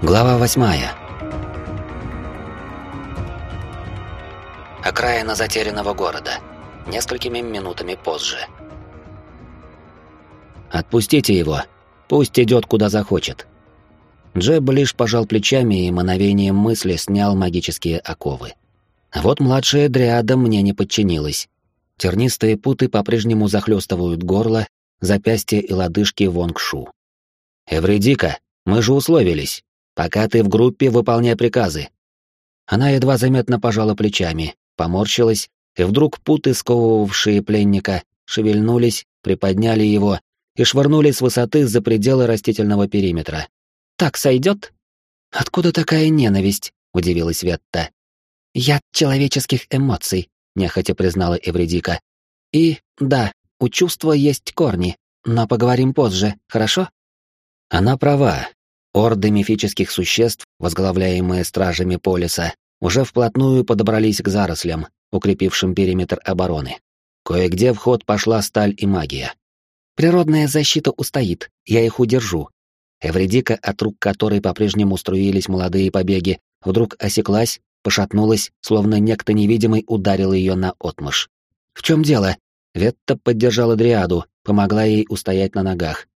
Глава восьмая. Окраина затерянного города. Несколькими минутами позже. «Отпустите его. Пусть идет куда захочет». Джеб лишь пожал плечами и мановением мысли снял магические оковы. вот младшая дриада мне не подчинилась. Тернистые путы по-прежнему захлестывают горло, запястья и лодыжки Вонгшу. «Эвредика, мы же условились. Пока ты в группе, выполняй приказы. Она едва заметно пожала плечами, поморщилась, и вдруг путы, сковывавшие пленника, шевельнулись, приподняли его и швырнули с высоты за пределы растительного периметра. «Так сойдет?» «Откуда такая ненависть?» — удивилась Ветта. «Яд человеческих эмоций», — нехотя признала Эвредика. «И, да, у чувства есть корни, но поговорим позже, хорошо?» Она права, Орды мифических существ, возглавляемые стражами полиса, уже вплотную подобрались к зарослям, укрепившим периметр обороны. Кое-где в ход пошла сталь и магия. «Природная защита устоит, я их удержу». Эвредика, от рук которой по-прежнему струились молодые побеги, вдруг осеклась, пошатнулась, словно некто невидимый ударил ее на отмышь. «В чем дело?» Ветта поддержала Дриаду, помогла ей устоять на ногах.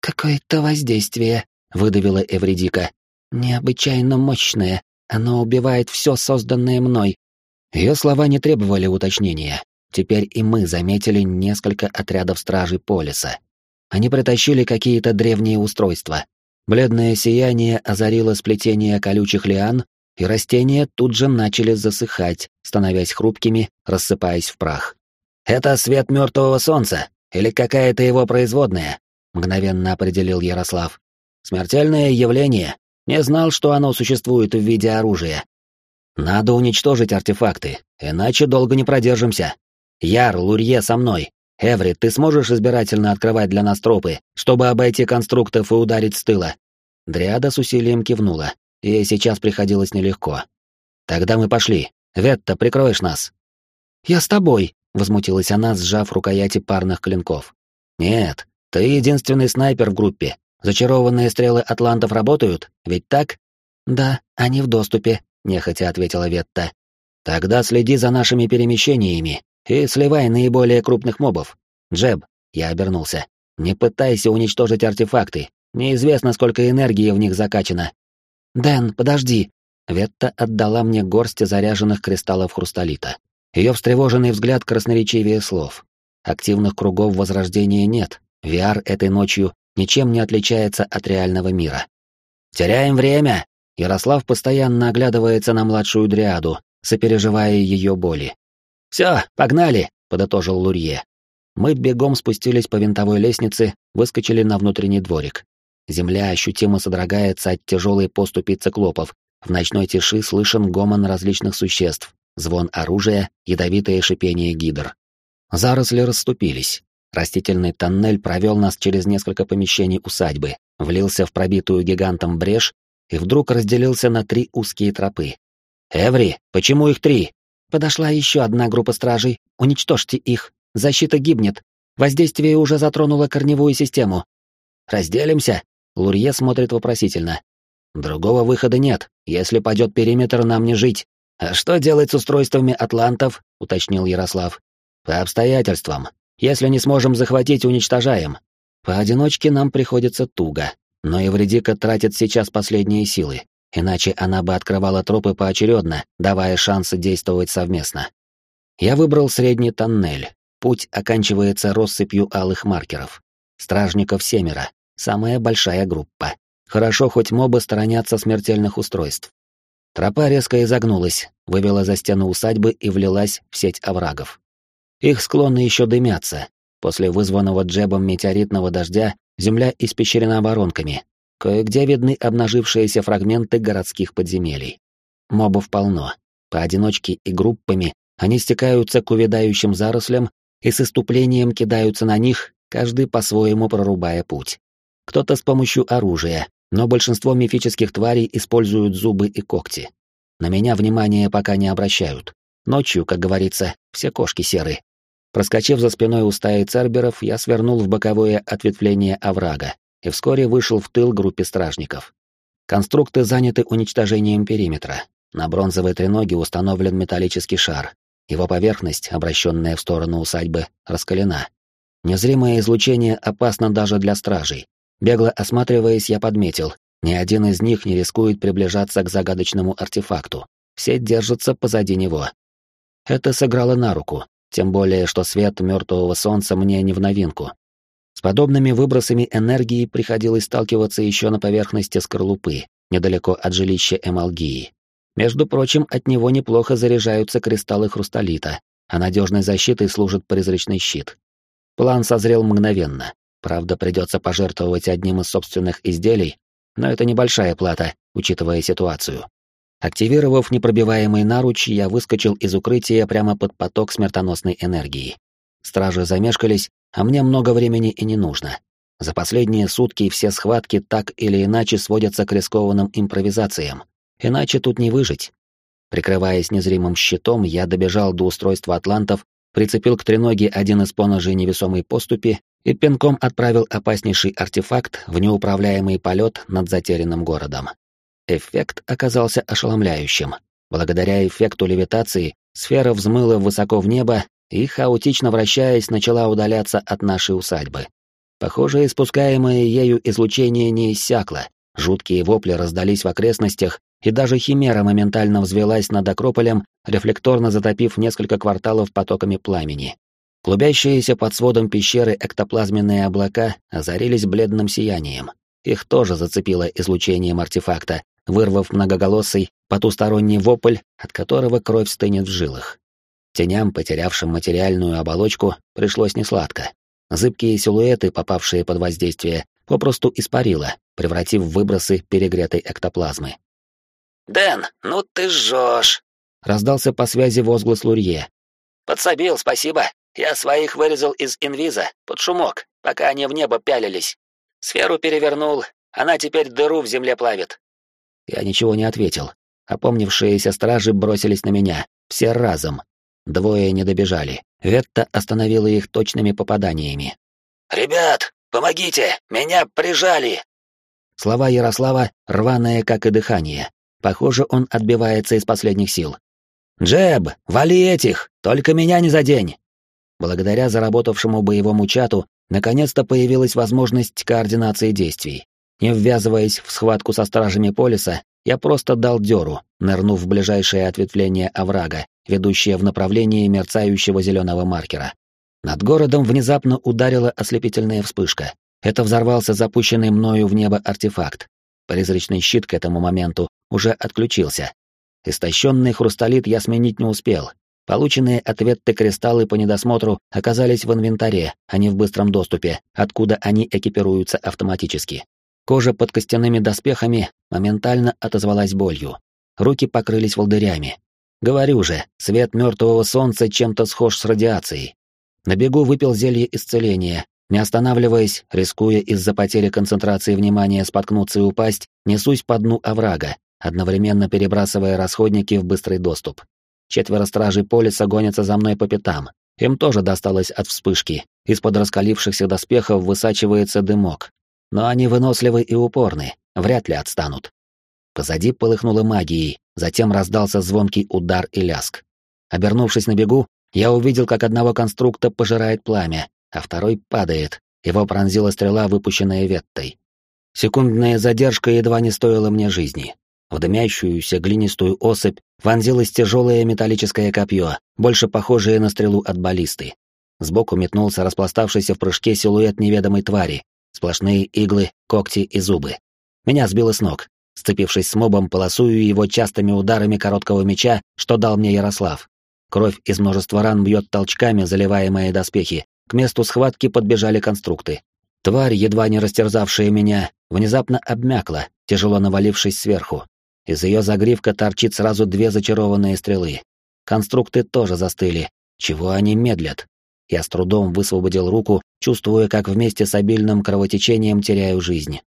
«Какое-то воздействие», выдавила Эвредика. Необычайно мощное. Оно убивает все созданное мной. Ее слова не требовали уточнения. Теперь и мы заметили несколько отрядов стражей полиса. Они притащили какие-то древние устройства. Бледное сияние озарило сплетение колючих лиан, и растения тут же начали засыхать, становясь хрупкими, рассыпаясь в прах. «Это свет мертвого солнца или какая-то его производная», — мгновенно определил Ярослав. Смертельное явление. Не знал, что оно существует в виде оружия. Надо уничтожить артефакты, иначе долго не продержимся. Яр, Лурье со мной. Эври, ты сможешь избирательно открывать для нас тропы, чтобы обойти конструктов и ударить с тыла?» Дриада с усилием кивнула. Ей сейчас приходилось нелегко. «Тогда мы пошли. Ветта, прикроешь нас?» «Я с тобой», — возмутилась она, сжав рукояти парных клинков. «Нет, ты единственный снайпер в группе. Зачарованные стрелы атлантов работают, ведь так? Да, они в доступе, нехотя ответила Ветта. Тогда следи за нашими перемещениями и сливай наиболее крупных мобов. Джеб, я обернулся. Не пытайся уничтожить артефакты. Неизвестно, сколько энергии в них закачано. Дэн, подожди. Ветта отдала мне горсть заряженных кристаллов хрусталита. Ее встревоженный взгляд красноречивее слов. Активных кругов возрождения нет. VR этой ночью ничем не отличается от реального мира. «Теряем время!» Ярослав постоянно оглядывается на младшую дриаду, сопереживая ее боли. «Все, погнали!» — подытожил Лурье. Мы бегом спустились по винтовой лестнице, выскочили на внутренний дворик. Земля ощутимо содрогается от тяжелой поступи циклопов. В ночной тиши слышен гомон различных существ, звон оружия, ядовитое шипение гидр. Заросли расступились. Растительный тоннель провел нас через несколько помещений усадьбы, влился в пробитую гигантом брешь и вдруг разделился на три узкие тропы. «Эври, почему их три?» «Подошла еще одна группа стражей. Уничтожьте их. Защита гибнет. Воздействие уже затронуло корневую систему». «Разделимся?» Лурье смотрит вопросительно. «Другого выхода нет. Если падет периметр, нам не жить. А что делать с устройствами атлантов?» — уточнил Ярослав. «По обстоятельствам. Если не сможем захватить, уничтожаем. Поодиночке нам приходится туго, но Евредика тратит сейчас последние силы, иначе она бы открывала тропы поочередно, давая шансы действовать совместно. Я выбрал средний тоннель. Путь оканчивается россыпью алых маркеров. Стражников семеро, самая большая группа. Хорошо, хоть мобы сторонятся смертельных устройств. Тропа резко изогнулась, вывела за стену усадьбы и влилась в сеть оврагов. Их склоны еще дымятся. После вызванного джебом метеоритного дождя земля испещрена воронками. Кое-где видны обнажившиеся фрагменты городских подземелий. Мобов полно. Поодиночке и группами они стекаются к увядающим зарослям и с иступлением кидаются на них, каждый по-своему прорубая путь. Кто-то с помощью оружия, но большинство мифических тварей используют зубы и когти. На меня внимания пока не обращают. Ночью, как говорится, все кошки серы. Проскочив за спиной у стаи церберов, я свернул в боковое ответвление оврага и вскоре вышел в тыл группе стражников. Конструкты заняты уничтожением периметра. На бронзовой треноге установлен металлический шар. Его поверхность, обращенная в сторону усадьбы, раскалена. Незримое излучение опасно даже для стражей. Бегло осматриваясь, я подметил, ни один из них не рискует приближаться к загадочному артефакту. Все держатся позади него. Это сыграло на руку, тем более, что свет мертвого солнца мне не в новинку. С подобными выбросами энергии приходилось сталкиваться еще на поверхности скорлупы, недалеко от жилища Эмалгии. Между прочим, от него неплохо заряжаются кристаллы хрусталита, а надежной защитой служит призрачный щит. План созрел мгновенно. Правда, придется пожертвовать одним из собственных изделий, но это небольшая плата, учитывая ситуацию. Активировав непробиваемый наруч, я выскочил из укрытия прямо под поток смертоносной энергии. Стражи замешкались, а мне много времени и не нужно. За последние сутки все схватки так или иначе сводятся к рискованным импровизациям. Иначе тут не выжить. Прикрываясь незримым щитом, я добежал до устройства атлантов, прицепил к треноге один из поножей невесомой поступи и пинком отправил опаснейший артефакт в неуправляемый полет над затерянным городом. Эффект оказался ошеломляющим. Благодаря эффекту левитации сфера взмыла высоко в небо и, хаотично вращаясь, начала удаляться от нашей усадьбы. Похоже, испускаемое ею излучение не иссякло. Жуткие вопли раздались в окрестностях, и даже Химера моментально взвелась над Акрополем, рефлекторно затопив несколько кварталов потоками пламени. Клубящиеся под сводом пещеры эктоплазменные облака озарились бледным сиянием. Их тоже зацепило излучением артефакта, вырвав многоголосый, потусторонний вопль, от которого кровь стынет в жилах. Теням, потерявшим материальную оболочку, пришлось несладко. Зыбкие силуэты, попавшие под воздействие, попросту испарило, превратив в выбросы перегретой эктоплазмы. «Дэн, ну ты жжешь!» — раздался по связи возглас Лурье. «Подсобил, спасибо. Я своих вырезал из инвиза, под шумок, пока они в небо пялились. Сферу перевернул, она теперь дыру в земле плавит». Я ничего не ответил. Опомнившиеся стражи бросились на меня, все разом. Двое не добежали. Ветта остановила их точными попаданиями. «Ребят, помогите! Меня прижали!» Слова Ярослава рваные, как и дыхание. Похоже, он отбивается из последних сил. «Джеб, вали этих! Только меня не задень!» Благодаря заработавшему боевому чату, наконец-то появилась возможность координации действий. Не ввязываясь в схватку со стражами полиса, я просто дал дёру, нырнув в ближайшее ответвление оврага, ведущее в направлении мерцающего зеленого маркера. Над городом внезапно ударила ослепительная вспышка. Это взорвался запущенный мною в небо артефакт. Призрачный щит к этому моменту уже отключился. Истощенный хрусталит я сменить не успел. Полученные ответы кристаллы по недосмотру оказались в инвентаре, а не в быстром доступе, откуда они экипируются автоматически. Кожа под костяными доспехами моментально отозвалась болью. Руки покрылись волдырями. Говорю же, свет мертвого солнца чем-то схож с радиацией. На бегу выпил зелье исцеления, не останавливаясь, рискуя из-за потери концентрации внимания споткнуться и упасть, несусь по дну оврага, одновременно перебрасывая расходники в быстрый доступ. Четверо стражей полиса гонятся за мной по пятам. Им тоже досталось от вспышки. Из-под раскалившихся доспехов высачивается дымок. Но они выносливы и упорны, вряд ли отстанут. Позади полыхнуло магией, затем раздался звонкий удар и ляск. Обернувшись на бегу, я увидел, как одного конструкта пожирает пламя, а второй падает. Его пронзила стрела, выпущенная веттой. Секундная задержка едва не стоила мне жизни. В дымящуюся глинистую особь вонзилось тяжелое металлическое копье, больше похожее на стрелу от баллисты. Сбоку метнулся распластавшийся в прыжке силуэт неведомой твари. Сплошные иглы, когти и зубы. Меня сбило с ног. Сцепившись с мобом, полосую его частыми ударами короткого меча, что дал мне Ярослав. Кровь из множества ран бьет толчками, заливая мои доспехи. К месту схватки подбежали конструкты. Тварь, едва не растерзавшая меня, внезапно обмякла, тяжело навалившись сверху. Из ее загривка торчит сразу две зачарованные стрелы. Конструкты тоже застыли. Чего они медлят? Я с трудом высвободил руку, чувствуя, как вместе с обильным кровотечением теряю жизнь.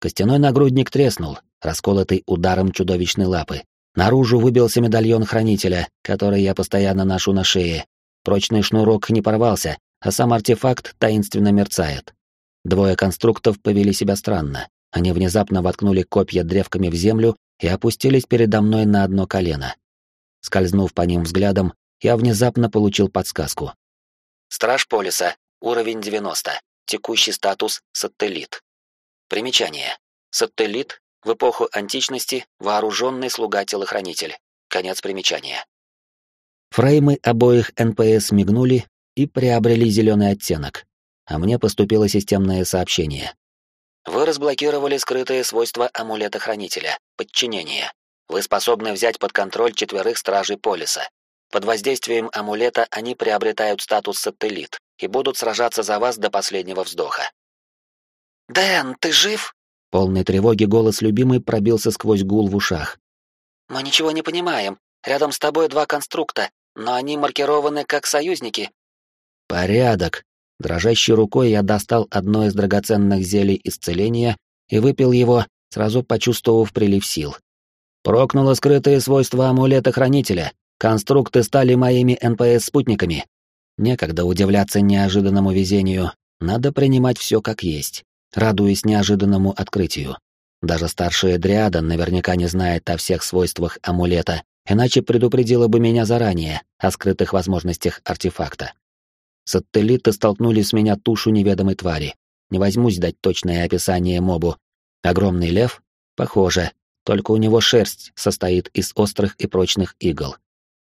Костяной нагрудник треснул, расколотый ударом чудовищной лапы. Наружу выбился медальон хранителя, который я постоянно ношу на шее. Прочный шнурок не порвался, а сам артефакт таинственно мерцает. Двое конструктов повели себя странно. Они внезапно воткнули копья древками в землю и опустились передо мной на одно колено. Скользнув по ним взглядом, я внезапно получил подсказку. Страж Полиса, уровень 90, текущий статус сателлит. Примечание. Сателлит в эпоху античности вооруженный слуга-телохранитель. Конец примечания. Фреймы обоих НПС мигнули и приобрели зеленый оттенок, а мне поступило системное сообщение. Вы разблокировали скрытые свойства амулета-хранителя — подчинение. Вы способны взять под контроль четверых стражей Полиса. Под воздействием амулета они приобретают статус сателлит и будут сражаться за вас до последнего вздоха. «Дэн, ты жив?» Полной тревоги голос любимый пробился сквозь гул в ушах. «Мы ничего не понимаем. Рядом с тобой два конструкта, но они маркированы как союзники». «Порядок». Дрожащей рукой я достал одно из драгоценных зелий исцеления и выпил его, сразу почувствовав прилив сил. Прокнуло скрытые свойства амулета-хранителя. Конструкты стали моими НПС-спутниками. Некогда удивляться неожиданному везению. Надо принимать все как есть, радуясь неожиданному открытию. Даже старшая Дриада наверняка не знает о всех свойствах амулета, иначе предупредила бы меня заранее о скрытых возможностях артефакта. Сателлиты столкнули с меня тушу неведомой твари. Не возьмусь дать точное описание мобу. Огромный лев? Похоже, только у него шерсть состоит из острых и прочных игл.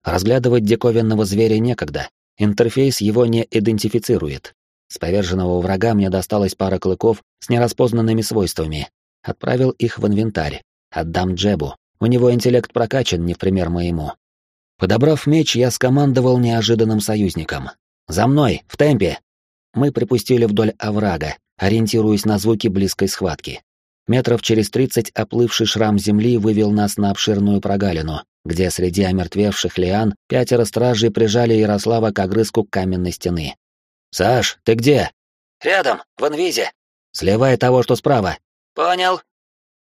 Разглядывать диковинного зверя некогда, интерфейс его не идентифицирует. С поверженного врага мне досталась пара клыков с нераспознанными свойствами. Отправил их в инвентарь. Отдам Джебу. У него интеллект прокачан не в пример моему. Подобрав меч, я скомандовал неожиданным союзникам. «За мной! В темпе!» Мы припустили вдоль оврага, ориентируясь на звуки близкой схватки. Метров через тридцать оплывший шрам земли вывел нас на обширную прогалину, где среди омертвевших лиан пятеро стражей прижали Ярослава к огрызку каменной стены. «Саш, ты где?» «Рядом, в инвизе». «Слева того, что справа». «Понял».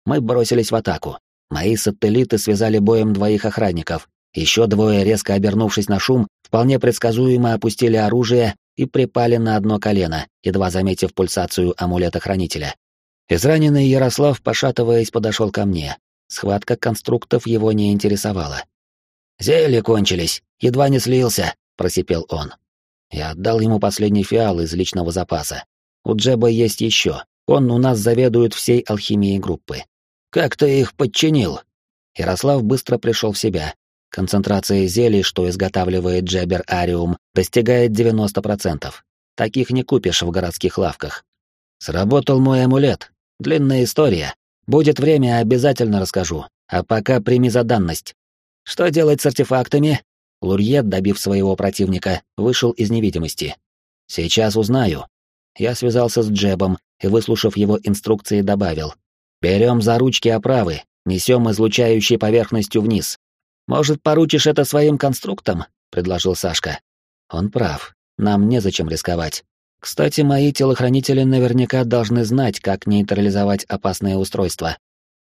Мы бросились в атаку. Мои сателлиты связали боем двоих охранников, еще двое, резко обернувшись на шум, вполне предсказуемо опустили оружие и припали на одно колено, едва заметив пульсацию амулета-хранителя. Израненный Ярослав, пошатываясь, подошел ко мне. Схватка конструктов его не интересовала. «Зелья кончились, едва не слился», — просипел он. Я отдал ему последний фиал из личного запаса. У Джеба есть еще. Он у нас заведует всей алхимией группы. «Как ты их подчинил?» Ярослав быстро пришел в себя, Концентрация зелий, что изготавливает Джебер Ариум, достигает 90%. Таких не купишь в городских лавках. Сработал мой амулет. Длинная история. Будет время, обязательно расскажу. А пока прими за данность. Что делать с артефактами? Лурье, добив своего противника, вышел из невидимости. Сейчас узнаю. Я связался с Джебом и, выслушав его инструкции, добавил. Берем за ручки оправы, несем излучающей поверхностью вниз. «Может, поручишь это своим конструктам?» — предложил Сашка. «Он прав. Нам незачем рисковать. Кстати, мои телохранители наверняка должны знать, как нейтрализовать опасное устройство.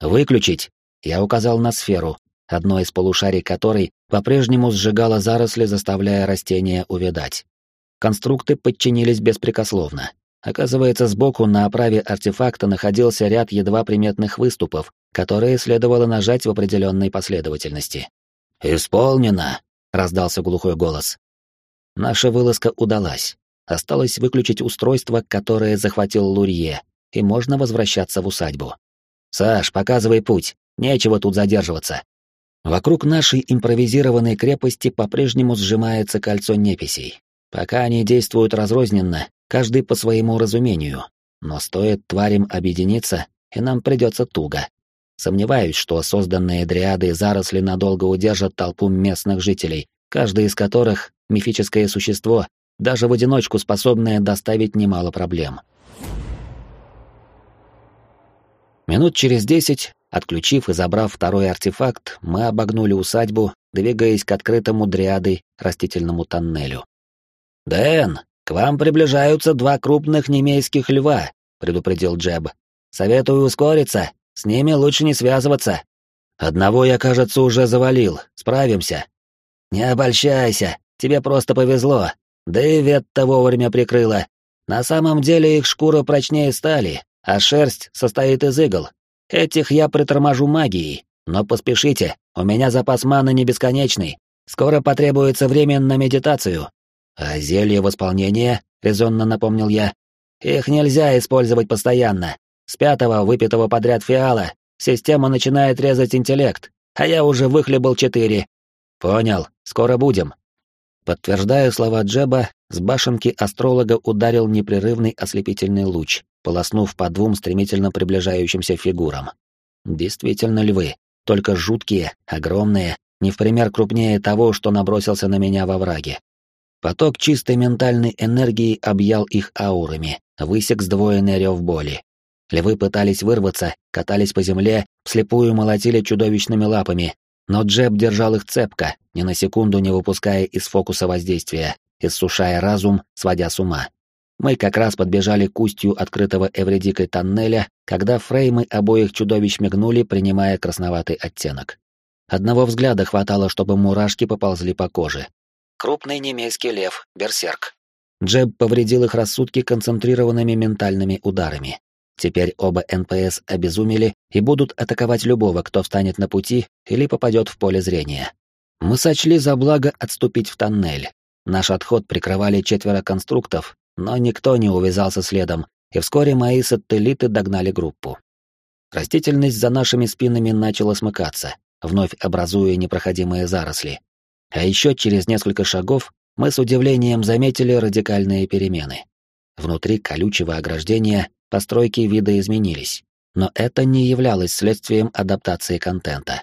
«Выключить!» — я указал на сферу, одно из полушарий которой по-прежнему сжигало заросли, заставляя растения увядать. Конструкты подчинились беспрекословно. Оказывается, сбоку на оправе артефакта находился ряд едва приметных выступов, которые следовало нажать в определенной последовательности. «Исполнено!» — раздался глухой голос. Наша вылазка удалась. Осталось выключить устройство, которое захватил Лурье, и можно возвращаться в усадьбу. «Саш, показывай путь, нечего тут задерживаться». Вокруг нашей импровизированной крепости по-прежнему сжимается кольцо неписей. Пока они действуют разрозненно, каждый по своему разумению. Но стоит тварям объединиться, и нам придется туго. Сомневаюсь, что созданные дриады заросли надолго удержат толпу местных жителей, каждый из которых — мифическое существо, даже в одиночку способное доставить немало проблем. Минут через десять, отключив и забрав второй артефакт, мы обогнули усадьбу, двигаясь к открытому дриады растительному тоннелю. «Дэн, к вам приближаются два крупных немейских льва», — предупредил Джеб. «Советую ускориться с ними лучше не связываться. Одного я, кажется, уже завалил. Справимся. Не обольщайся, тебе просто повезло. Да и Ветта вовремя прикрыла. На самом деле их шкура прочнее стали, а шерсть состоит из игл. Этих я приторможу магией, но поспешите, у меня запас маны не бесконечный. Скоро потребуется время на медитацию. А зелье восполнения, резонно напомнил я, их нельзя использовать постоянно. С пятого выпитого подряд фиала система начинает резать интеллект, а я уже выхлебал четыре. Понял, скоро будем. Подтверждая слова Джеба, с башенки астролога ударил непрерывный ослепительный луч, полоснув по двум стремительно приближающимся фигурам. Действительно львы, только жуткие, огромные, не в пример крупнее того, что набросился на меня во враге. Поток чистой ментальной энергии объял их аурами, высек сдвоенный рев боли. Львы пытались вырваться, катались по земле, вслепую молотили чудовищными лапами, но Джеб держал их цепко, ни на секунду не выпуская из фокуса воздействия, иссушая разум, сводя с ума. Мы как раз подбежали к устью открытого эвредикой тоннеля, когда фреймы обоих чудовищ мигнули, принимая красноватый оттенок. Одного взгляда хватало, чтобы мурашки поползли по коже. Крупный немейский лев, берсерк. Джеб повредил их рассудки концентрированными ментальными ударами. Теперь оба НПС обезумели и будут атаковать любого, кто встанет на пути или попадет в поле зрения. Мы сочли за благо отступить в тоннель. Наш отход прикрывали четверо конструктов, но никто не увязался следом, и вскоре мои сателлиты догнали группу. Растительность за нашими спинами начала смыкаться, вновь образуя непроходимые заросли. А еще через несколько шагов мы с удивлением заметили радикальные перемены. Внутри колючего ограждения постройки вида изменились, но это не являлось следствием адаптации контента.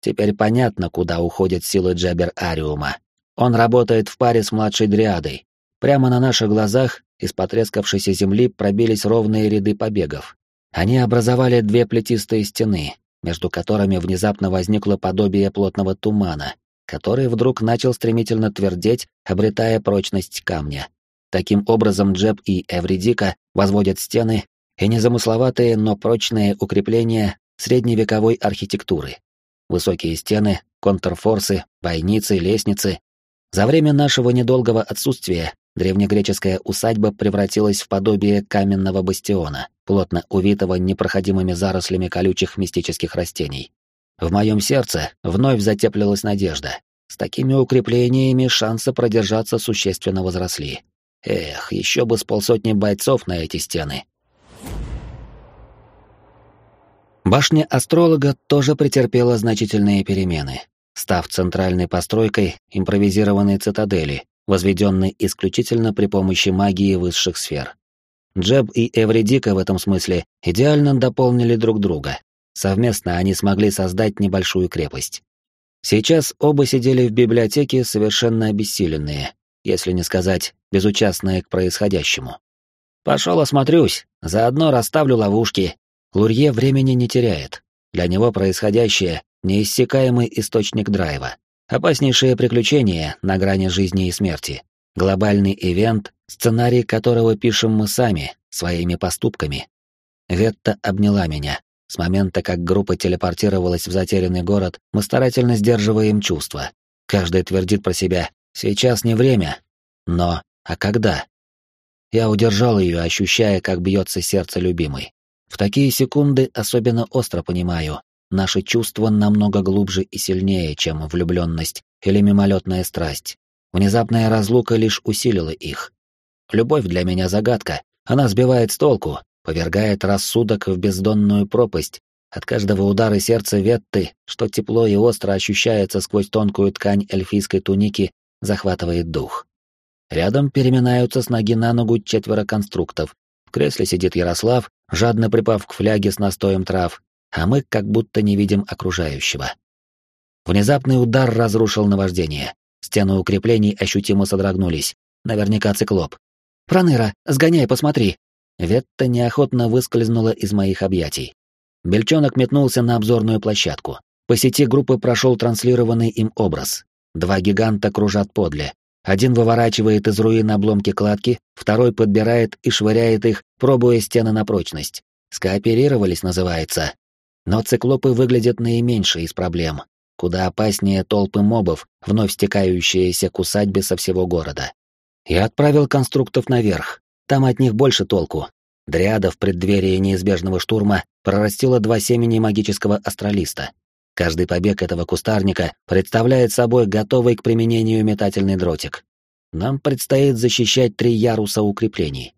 Теперь понятно, куда уходят силы Джабер Ариума. Он работает в паре с младшей дриадой. Прямо на наших глазах из потрескавшейся земли пробились ровные ряды побегов. Они образовали две плетистые стены, между которыми внезапно возникло подобие плотного тумана, который вдруг начал стремительно твердеть, обретая прочность камня. Таким образом, Джеб и Эвридика возводят стены и незамысловатые, но прочные укрепления средневековой архитектуры. Высокие стены, контрфорсы, бойницы, лестницы. За время нашего недолгого отсутствия древнегреческая усадьба превратилась в подобие каменного бастиона, плотно увитого непроходимыми зарослями колючих мистических растений. В моем сердце вновь затеплилась надежда. С такими укреплениями шансы продержаться существенно возросли. Эх, еще бы с полсотни бойцов на эти стены. Башня астролога тоже претерпела значительные перемены, став центральной постройкой импровизированной цитадели, возведенной исключительно при помощи магии высших сфер. Джеб и Эвридика в этом смысле идеально дополнили друг друга. Совместно они смогли создать небольшую крепость. Сейчас оба сидели в библиотеке совершенно обессиленные, если не сказать безучастные к происходящему. «Пошел осмотрюсь, заодно расставлю ловушки». Лурье времени не теряет. Для него происходящее — неиссякаемый источник драйва. Опаснейшее приключение на грани жизни и смерти. Глобальный ивент, сценарий которого пишем мы сами, своими поступками. Ветта обняла меня. С момента, как группа телепортировалась в затерянный город, мы старательно сдерживаем чувства. Каждый твердит про себя Сейчас не время. Но, а когда? Я удержал ее, ощущая, как бьется сердце любимой. В такие секунды особенно остро понимаю, наши чувства намного глубже и сильнее, чем влюбленность или мимолетная страсть. Внезапная разлука лишь усилила их. Любовь для меня загадка, она сбивает с толку, повергает рассудок в бездонную пропасть. От каждого удара сердца Ветты, что тепло и остро ощущается сквозь тонкую ткань эльфийской туники, захватывает дух. Рядом переминаются с ноги на ногу четверо конструктов. В кресле сидит Ярослав, жадно припав к фляге с настоем трав, а мы как будто не видим окружающего. Внезапный удар разрушил наваждение. Стены укреплений ощутимо содрогнулись. Наверняка циклоп. «Проныра, сгоняй, посмотри!» Ветта неохотно выскользнула из моих объятий. Бельчонок метнулся на обзорную площадку. По сети группы прошел транслированный им образ. Два гиганта кружат подле. Один выворачивает из руин обломки кладки, второй подбирает и швыряет их, пробуя стены на прочность. Скооперировались, называется. Но циклопы выглядят наименьшей из проблем. Куда опаснее толпы мобов, вновь стекающиеся к усадьбе со всего города. Я отправил конструктов наверх. Там от них больше толку. Дриада в преддверии неизбежного штурма прорастила два семени магического астралиста. Каждый побег этого кустарника представляет собой готовый к применению метательный дротик. Нам предстоит защищать три яруса укреплений.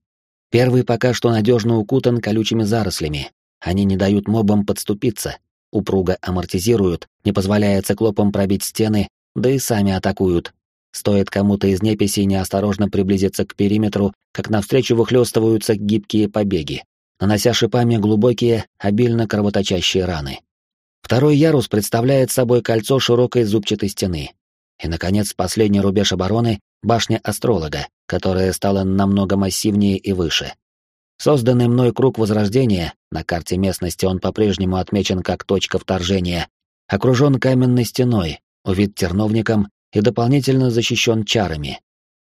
Первый пока что надежно укутан колючими зарослями. Они не дают мобам подступиться, упруго амортизируют, не позволяя циклопам пробить стены, да и сами атакуют. Стоит кому-то из неписей неосторожно приблизиться к периметру, как навстречу выхлёстываются гибкие побеги, нанося шипами глубокие, обильно кровоточащие раны. Второй ярус представляет собой кольцо широкой зубчатой стены. И, наконец, последний рубеж обороны — башня астролога, которая стала намного массивнее и выше. Созданный мной круг возрождения, на карте местности он по-прежнему отмечен как точка вторжения, окружен каменной стеной, увид терновником и дополнительно защищен чарами.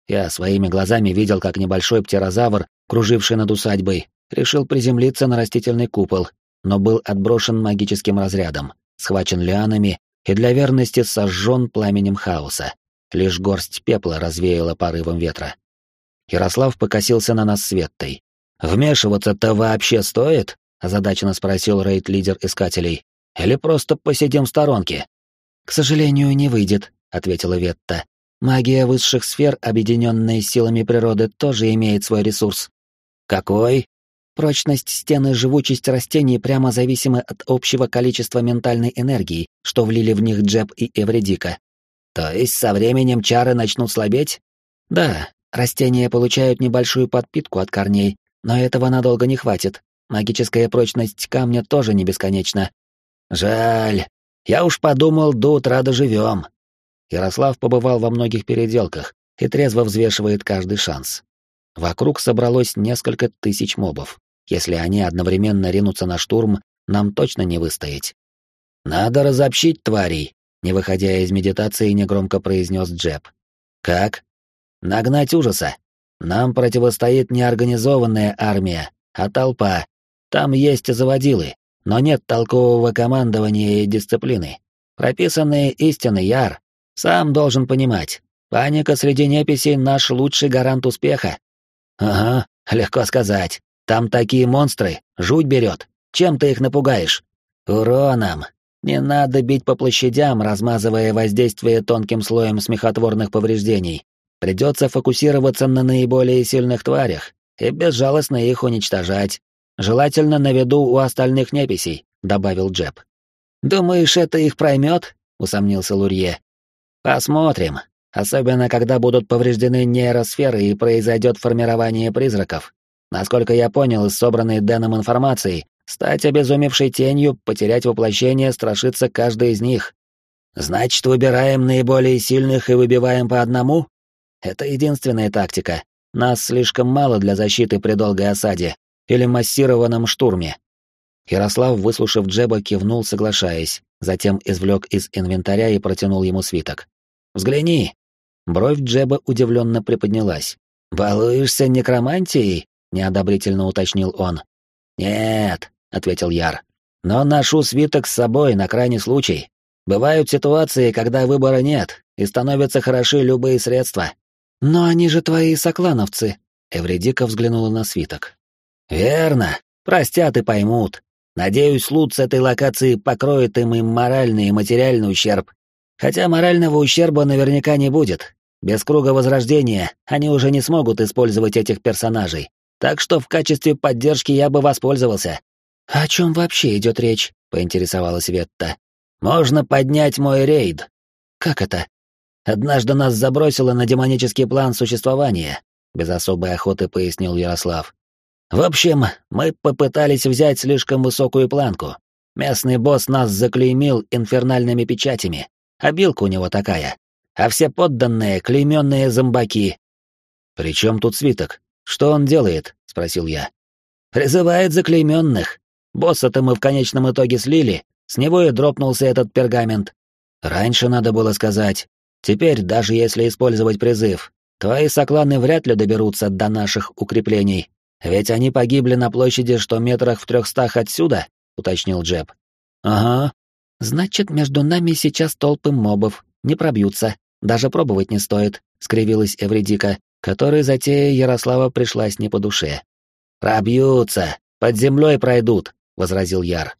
Я своими глазами видел, как небольшой птерозавр, круживший над усадьбой, решил приземлиться на растительный купол, но был отброшен магическим разрядом, схвачен лианами и для верности сожжен пламенем хаоса. Лишь горсть пепла развеяла порывом ветра. Ярослав покосился на нас светтой. «Вмешиваться-то вообще стоит?» — озадаченно спросил рейд-лидер искателей. «Или просто посидим в сторонке?» «К сожалению, не выйдет», — ответила Ветта. «Магия высших сфер, объединенная силами природы, тоже имеет свой ресурс». «Какой?» Прочность стены и живучесть растений прямо зависимы от общего количества ментальной энергии, что влили в них Джеб и Эвредика. То есть со временем чары начнут слабеть? Да, растения получают небольшую подпитку от корней, но этого надолго не хватит. Магическая прочность камня тоже не бесконечна. Жаль. Я уж подумал, до утра доживем. Ярослав побывал во многих переделках и трезво взвешивает каждый шанс. Вокруг собралось несколько тысяч мобов. Если они одновременно ринутся на штурм, нам точно не выстоять. «Надо разобщить тварей», — не выходя из медитации, негромко произнес Джеб. «Как?» «Нагнать ужаса. Нам противостоит не организованная армия, а толпа. Там есть заводилы, но нет толкового командования и дисциплины. Прописанные истины, Яр. Сам должен понимать. Паника среди неписей — наш лучший гарант успеха. Ага, легко сказать. Там такие монстры, жуть берет. Чем ты их напугаешь? Уроном. Не надо бить по площадям, размазывая воздействие тонким слоем смехотворных повреждений. Придется фокусироваться на наиболее сильных тварях и безжалостно их уничтожать. Желательно на виду у остальных неписей, добавил Джеб. Думаешь, это их проймет? усомнился Лурье. Посмотрим. Особенно, когда будут повреждены нейросферы и произойдет формирование призраков. Насколько я понял из собранной Дэном информации, стать обезумевшей тенью, потерять воплощение, страшится каждый из них. Значит, выбираем наиболее сильных и выбиваем по одному? Это единственная тактика. Нас слишком мало для защиты при долгой осаде или массированном штурме. Ярослав, выслушав Джеба, кивнул, соглашаясь, затем извлек из инвентаря и протянул ему свиток. «Взгляни!» Бровь Джеба удивленно приподнялась. «Балуешься некромантией?» — неодобрительно уточнил он. «Нет», — ответил Яр. «Но ношу свиток с собой на крайний случай. Бывают ситуации, когда выбора нет, и становятся хороши любые средства». «Но они же твои соклановцы», — Эвредика взглянула на свиток. «Верно. Простят и поймут. Надеюсь, лут с этой локации покроет им и моральный и материальный ущерб. Хотя морального ущерба наверняка не будет. Без круга возрождения они уже не смогут использовать этих персонажей. Так что в качестве поддержки я бы воспользовался. О чем вообще идет речь? поинтересовалась Ветта. Можно поднять мой рейд. Как это? Однажды нас забросило на демонический план существования, без особой охоты пояснил Ярослав. В общем, мы попытались взять слишком высокую планку. Местный босс нас заклеймил инфернальными печатями. Обилка у него такая. А все подданные — клейменные зомбаки. «При чем тут свиток?» «Что он делает?» — спросил я. «Призывает заклейменных. Босса-то мы в конечном итоге слили, с него и дропнулся этот пергамент. Раньше надо было сказать. Теперь, даже если использовать призыв, твои сокланы вряд ли доберутся до наших укреплений. Ведь они погибли на площади, что метрах в трехстах отсюда», — уточнил Джеб. «Ага. Значит, между нами сейчас толпы мобов, не пробьются. Даже пробовать не стоит», — скривилась Эвредика которой затея Ярослава пришлась не по душе. Пробьются, под землей пройдут, возразил Яр.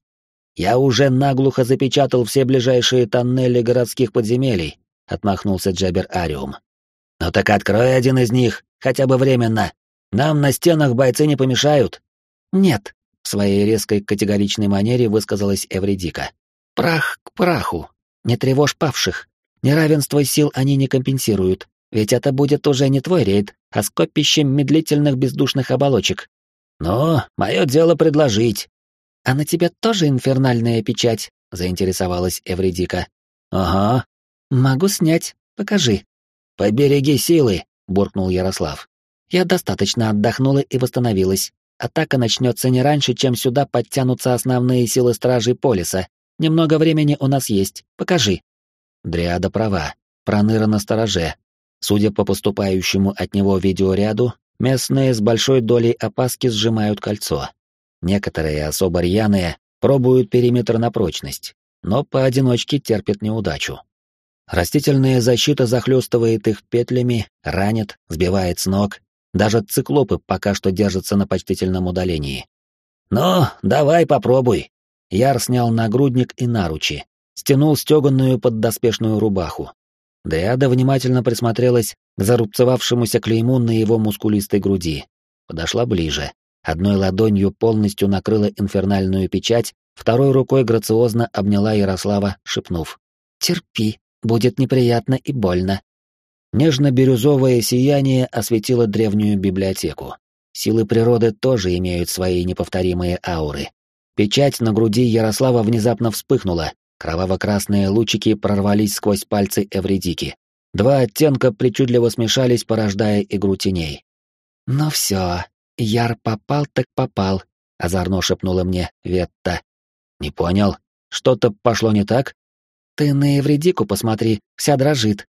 Я уже наглухо запечатал все ближайшие тоннели городских подземелий, отмахнулся Джабер Ариум. Ну так открой один из них, хотя бы временно. Нам на стенах бойцы не помешают. Нет, в своей резкой категоричной манере высказалась Эвредика. Прах к праху. Не тревожь павших. Неравенство сил они не компенсируют, ведь это будет уже не твой рейд, а скопище медлительных бездушных оболочек. Но мое дело предложить. А на тебе тоже инфернальная печать? заинтересовалась Эвредика. Ага. Могу снять. Покажи. Побереги силы, буркнул Ярослав. Я достаточно отдохнула и восстановилась. Атака начнется не раньше, чем сюда подтянутся основные силы стражей Полиса. Немного времени у нас есть. Покажи. Дриада права. Проныра на стороже. Судя по поступающему от него видеоряду, местные с большой долей опаски сжимают кольцо. Некоторые, особо рьяные, пробуют периметр на прочность, но поодиночке терпят неудачу. Растительная защита захлестывает их петлями, ранит, сбивает с ног. Даже циклопы пока что держатся на почтительном удалении. «Ну, давай попробуй». Яр снял нагрудник и наручи, стянул стеганную поддоспешную рубаху. Деада внимательно присмотрелась к зарубцевавшемуся клейму на его мускулистой груди. Подошла ближе. Одной ладонью полностью накрыла инфернальную печать, второй рукой грациозно обняла Ярослава, шепнув. «Терпи, будет неприятно и больно». Нежно-бирюзовое сияние осветило древнюю библиотеку. Силы природы тоже имеют свои неповторимые ауры. Печать на груди Ярослава внезапно вспыхнула, Кроваво-красные лучики прорвались сквозь пальцы Эвредики. Два оттенка причудливо смешались, порождая игру теней. «Ну все, Яр попал так попал», — озорно шепнула мне Ветта. «Не понял. Что-то пошло не так?» «Ты на Эвредику посмотри, вся дрожит».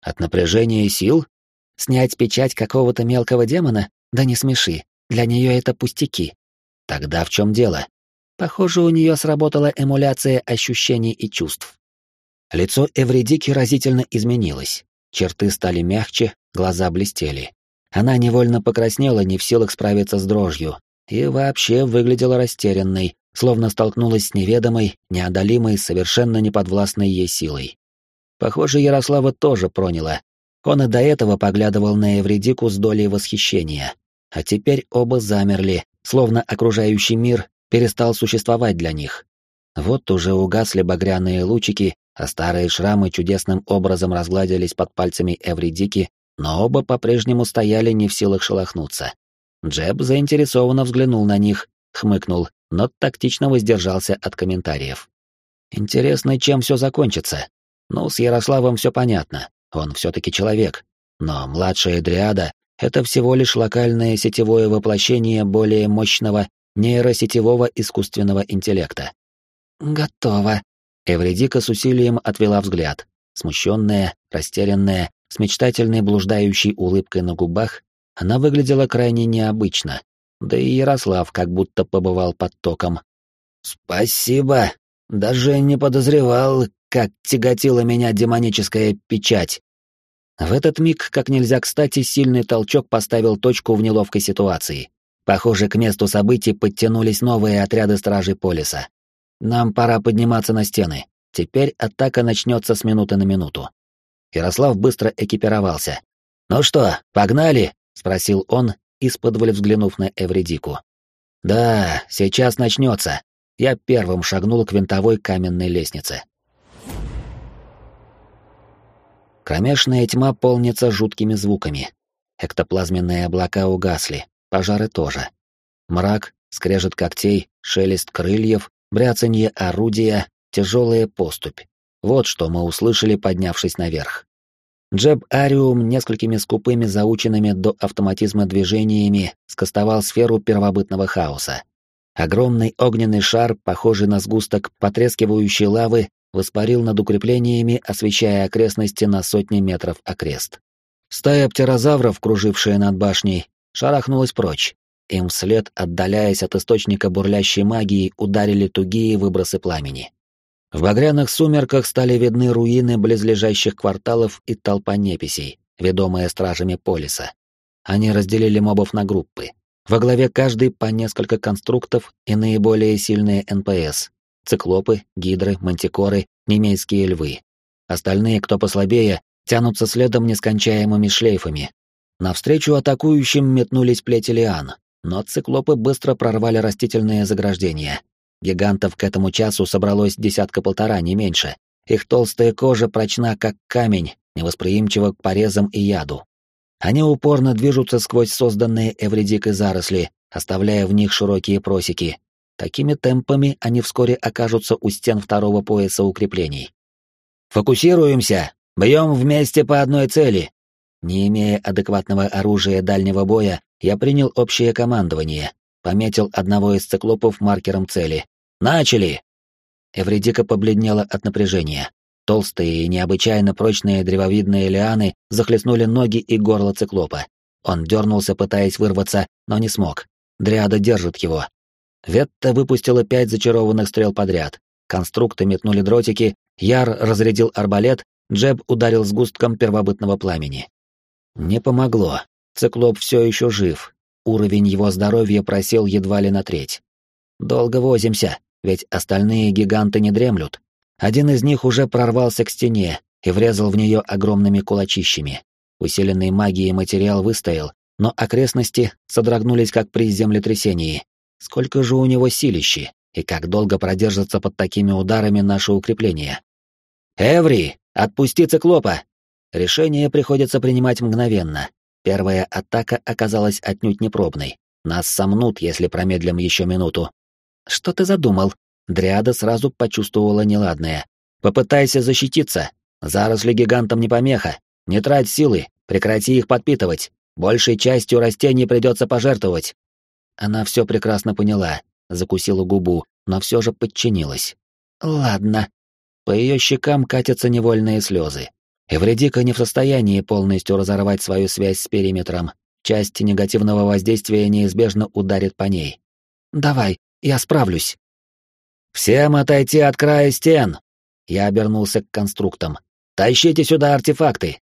«От напряжения сил?» «Снять печать какого-то мелкого демона? Да не смеши. Для нее это пустяки». «Тогда в чем дело?» Похоже, у нее сработала эмуляция ощущений и чувств. Лицо Эвредики разительно изменилось. Черты стали мягче, глаза блестели. Она невольно покраснела, не в силах справиться с дрожью, и вообще выглядела растерянной, словно столкнулась с неведомой, неодолимой, совершенно неподвластной ей силой. Похоже, Ярослава тоже проняла. Он и до этого поглядывал на Эвредику с долей восхищения. А теперь оба замерли, словно окружающий мир перестал существовать для них. Вот уже угасли багряные лучики, а старые шрамы чудесным образом разгладились под пальцами Эвридики, но оба по-прежнему стояли не в силах шелохнуться. Джеб заинтересованно взглянул на них, хмыкнул, но тактично воздержался от комментариев. Интересно, чем все закончится. Ну, с Ярославом все понятно, он все-таки человек. Но младшая Дриада — это всего лишь локальное сетевое воплощение более мощного нейросетевого искусственного интеллекта. «Готово». Эвредика с усилием отвела взгляд. Смущенная, растерянная, с мечтательной блуждающей улыбкой на губах, она выглядела крайне необычно. Да и Ярослав как будто побывал под током. «Спасибо. Даже не подозревал, как тяготила меня демоническая печать». В этот миг, как нельзя кстати, сильный толчок поставил точку в неловкой ситуации. Похоже, к месту событий подтянулись новые отряды стражей Полиса. Нам пора подниматься на стены. Теперь атака начнется с минуты на минуту. Ярослав быстро экипировался. «Ну что, погнали?» — спросил он, исподволь взглянув на Эвредику. «Да, сейчас начнется». Я первым шагнул к винтовой каменной лестнице. Кромешная тьма полнится жуткими звуками. Эктоплазменные облака угасли, Пожары тоже. Мрак, скрежет когтей, шелест крыльев, бряцанье орудия, тяжелая поступь. Вот что мы услышали, поднявшись наверх. Джеб Ариум несколькими скупыми заученными до автоматизма движениями скостовал сферу первобытного хаоса. Огромный огненный шар, похожий на сгусток потрескивающей лавы, воспарил над укреплениями, освещая окрестности на сотни метров окрест. Стая птерозавров, кружившая над башней, шарахнулась прочь. Им вслед, отдаляясь от источника бурлящей магии, ударили тугие выбросы пламени. В багряных сумерках стали видны руины близлежащих кварталов и толпа неписей, ведомая стражами полиса. Они разделили мобов на группы. Во главе каждый по несколько конструктов и наиболее сильные НПС. Циклопы, гидры, мантикоры, немейские львы. Остальные, кто послабее, тянутся следом нескончаемыми шлейфами. Навстречу атакующим метнулись плети лиан, но циклопы быстро прорвали растительные заграждения. Гигантов к этому часу собралось десятка-полтора, не меньше. Их толстая кожа прочна, как камень, невосприимчива к порезам и яду. Они упорно движутся сквозь созданные эвредикой заросли, оставляя в них широкие просеки. Такими темпами они вскоре окажутся у стен второго пояса укреплений. «Фокусируемся! Бьем вместе по одной цели!» Не имея адекватного оружия дальнего боя, я принял общее командование, пометил одного из циклопов маркером цели. «Начали!» Эвредика побледнела от напряжения. Толстые и необычайно прочные древовидные лианы захлестнули ноги и горло циклопа. Он дернулся, пытаясь вырваться, но не смог. Дриада держит его. Ветта выпустила пять зачарованных стрел подряд. Конструкты метнули дротики, Яр разрядил арбалет, Джеб ударил сгустком первобытного пламени. Не помогло. Циклоп все еще жив. Уровень его здоровья просел едва ли на треть. Долго возимся, ведь остальные гиганты не дремлют. Один из них уже прорвался к стене и врезал в нее огромными кулачищами. Усиленный магией материал выстоял, но окрестности содрогнулись как при землетрясении. Сколько же у него силищи, и как долго продержится под такими ударами наше укрепление? «Эври, отпусти циклопа!» Решение приходится принимать мгновенно. Первая атака оказалась отнюдь непробной. Нас сомнут, если промедлим еще минуту. «Что ты задумал?» Дриада сразу почувствовала неладное. «Попытайся защититься. Заросли гигантам не помеха. Не трать силы, прекрати их подпитывать. Большей частью растений придется пожертвовать». Она все прекрасно поняла, закусила губу, но все же подчинилась. «Ладно». По ее щекам катятся невольные слезы. Эвредика не в состоянии полностью разорвать свою связь с периметром. Часть негативного воздействия неизбежно ударит по ней. «Давай, я справлюсь». «Всем отойти от края стен!» Я обернулся к конструктам. «Тащите сюда артефакты!»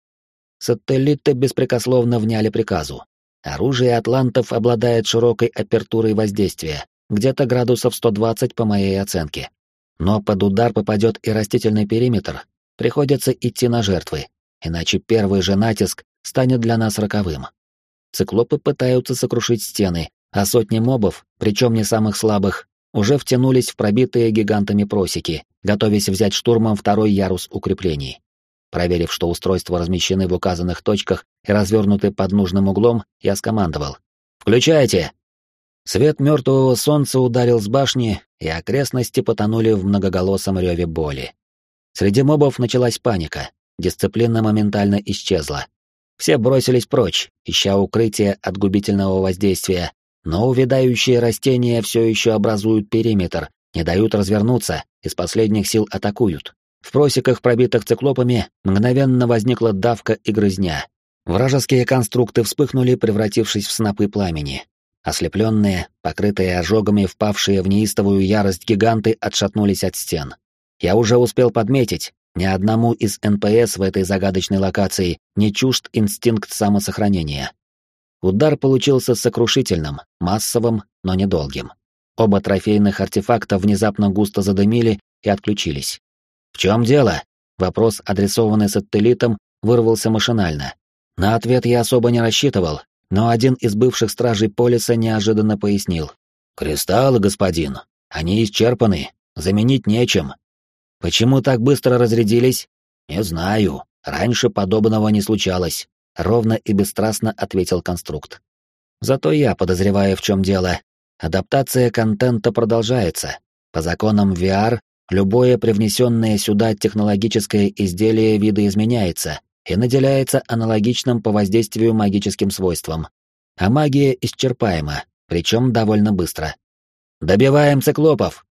Сателлиты беспрекословно вняли приказу. Оружие атлантов обладает широкой апертурой воздействия, где-то градусов 120 по моей оценке. Но под удар попадет и растительный периметр. Приходится идти на жертвы, иначе первый же натиск станет для нас роковым. Циклопы пытаются сокрушить стены, а сотни мобов, причем не самых слабых, уже втянулись в пробитые гигантами просеки, готовясь взять штурмом второй ярус укреплений. Проверив, что устройства размещены в указанных точках и развернуты под нужным углом, я скомандовал. «Включайте!» Свет мертвого солнца ударил с башни, и окрестности потонули в многоголосом реве боли. Среди мобов началась паника, дисциплина моментально исчезла. Все бросились прочь, ища укрытия от губительного воздействия, но увядающие растения все еще образуют периметр, не дают развернуться, из последних сил атакуют. В просеках, пробитых циклопами, мгновенно возникла давка и грызня. Вражеские конструкты вспыхнули, превратившись в снопы пламени. Ослепленные, покрытые ожогами, впавшие в неистовую ярость гиганты отшатнулись от стен. Я уже успел подметить, ни одному из НПС в этой загадочной локации не чужд инстинкт самосохранения. Удар получился сокрушительным, массовым, но недолгим. Оба трофейных артефакта внезапно густо задымили и отключились. «В чем дело?» Вопрос, адресованный сателлитом, вырвался машинально. На ответ я особо не рассчитывал, но один из бывших стражей Полиса неожиданно пояснил. «Кристаллы, господин, они исчерпаны, заменить нечем». «Почему так быстро разрядились?» «Не знаю, раньше подобного не случалось ровно и бесстрастно ответил конструкт. Зато я подозреваю, в чем дело. Адаптация контента продолжается. По законам VR любое привнесенное сюда технологическое изделие видоизменяется и наделяется аналогичным по воздействию магическим свойствам. А магия исчерпаема, причем довольно быстро. «Добиваем циклопов!»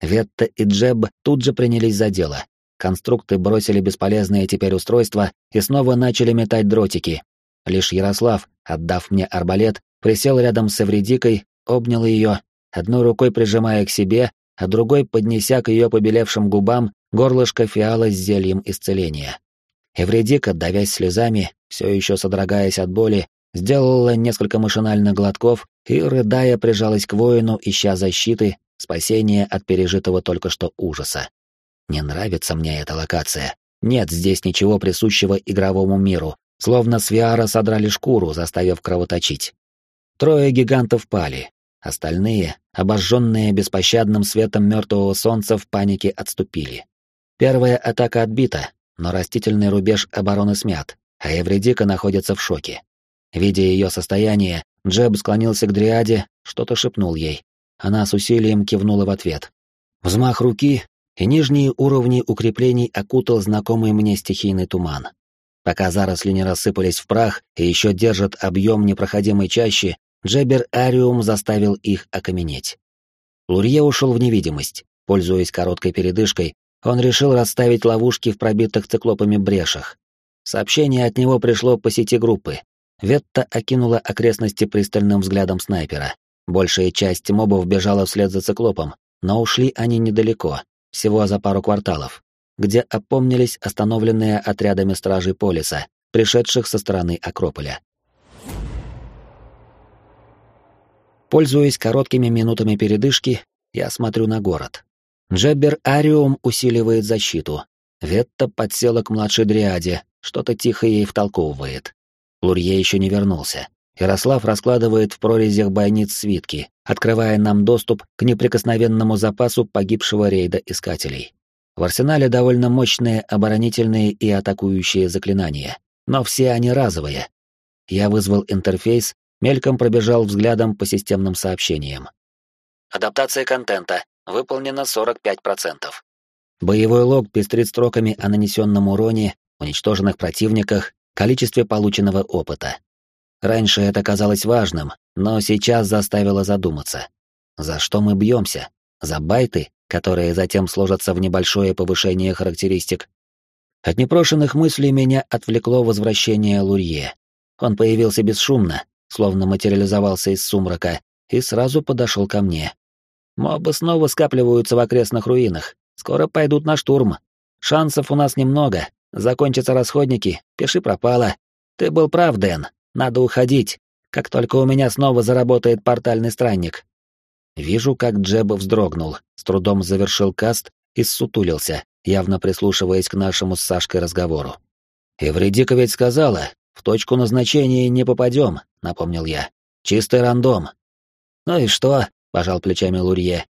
Ветта и Джеб тут же принялись за дело. Конструкты бросили бесполезные теперь устройства и снова начали метать дротики. Лишь Ярослав, отдав мне арбалет, присел рядом с Эвредикой, обнял ее, одной рукой прижимая к себе, а другой поднеся к ее побелевшим губам горлышко фиала с зельем исцеления. Эвредика, давясь слезами, все еще содрогаясь от боли, сделала несколько машинальных глотков и, рыдая, прижалась к воину, ища защиты, спасения от пережитого только что ужаса. Не нравится мне эта локация. Нет здесь ничего присущего игровому миру, словно с Виара содрали шкуру, заставив кровоточить. Трое гигантов пали. Остальные, обожженные беспощадным светом мертвого солнца, в панике отступили. Первая атака отбита, но растительный рубеж обороны смят, а Эвредика находится в шоке. Видя ее состояние, Джеб склонился к Дриаде, что-то шепнул ей. Она с усилием кивнула в ответ. Взмах руки, и нижние уровни укреплений окутал знакомый мне стихийный туман. Пока заросли не рассыпались в прах и еще держат объем непроходимой чащи, Джебер Ариум заставил их окаменеть. Лурье ушел в невидимость. Пользуясь короткой передышкой, он решил расставить ловушки в пробитых циклопами брешах. Сообщение от него пришло по сети группы. Ветта окинула окрестности пристальным взглядом снайпера. Большая часть мобов бежала вслед за циклопом, но ушли они недалеко, всего за пару кварталов, где опомнились остановленные отрядами стражей Полиса, пришедших со стороны Акрополя. Пользуясь короткими минутами передышки, я смотрю на город. Джеббер Ариум усиливает защиту. Ветта подсела к младшей дриаде, что-то тихо ей втолковывает. Лурье еще не вернулся. Ярослав раскладывает в прорезях бойниц свитки, открывая нам доступ к неприкосновенному запасу погибшего рейда искателей. В арсенале довольно мощные оборонительные и атакующие заклинания, но все они разовые. Я вызвал интерфейс мельком пробежал взглядом по системным сообщениям. Адаптация контента. Выполнена 45%. Боевой лог пестрит строками о нанесенном уроне, уничтоженных противниках, количестве полученного опыта. Раньше это казалось важным, но сейчас заставило задуматься. За что мы бьемся? За байты, которые затем сложатся в небольшое повышение характеристик? От непрошенных мыслей меня отвлекло возвращение Лурье. Он появился бесшумно, словно материализовался из сумрака, и сразу подошел ко мне. Мобы снова скапливаются в окрестных руинах. Скоро пойдут на штурм. Шансов у нас немного. Закончатся расходники, пиши пропало. Ты был прав, Дэн. Надо уходить. Как только у меня снова заработает портальный странник. Вижу, как Джеб вздрогнул, с трудом завершил каст и ссутулился, явно прислушиваясь к нашему с Сашкой разговору. Эвредика ведь сказала, в точку назначения не попадем, напомнил я. Чистый рандом. Ну и что? пожал плечами Лурье.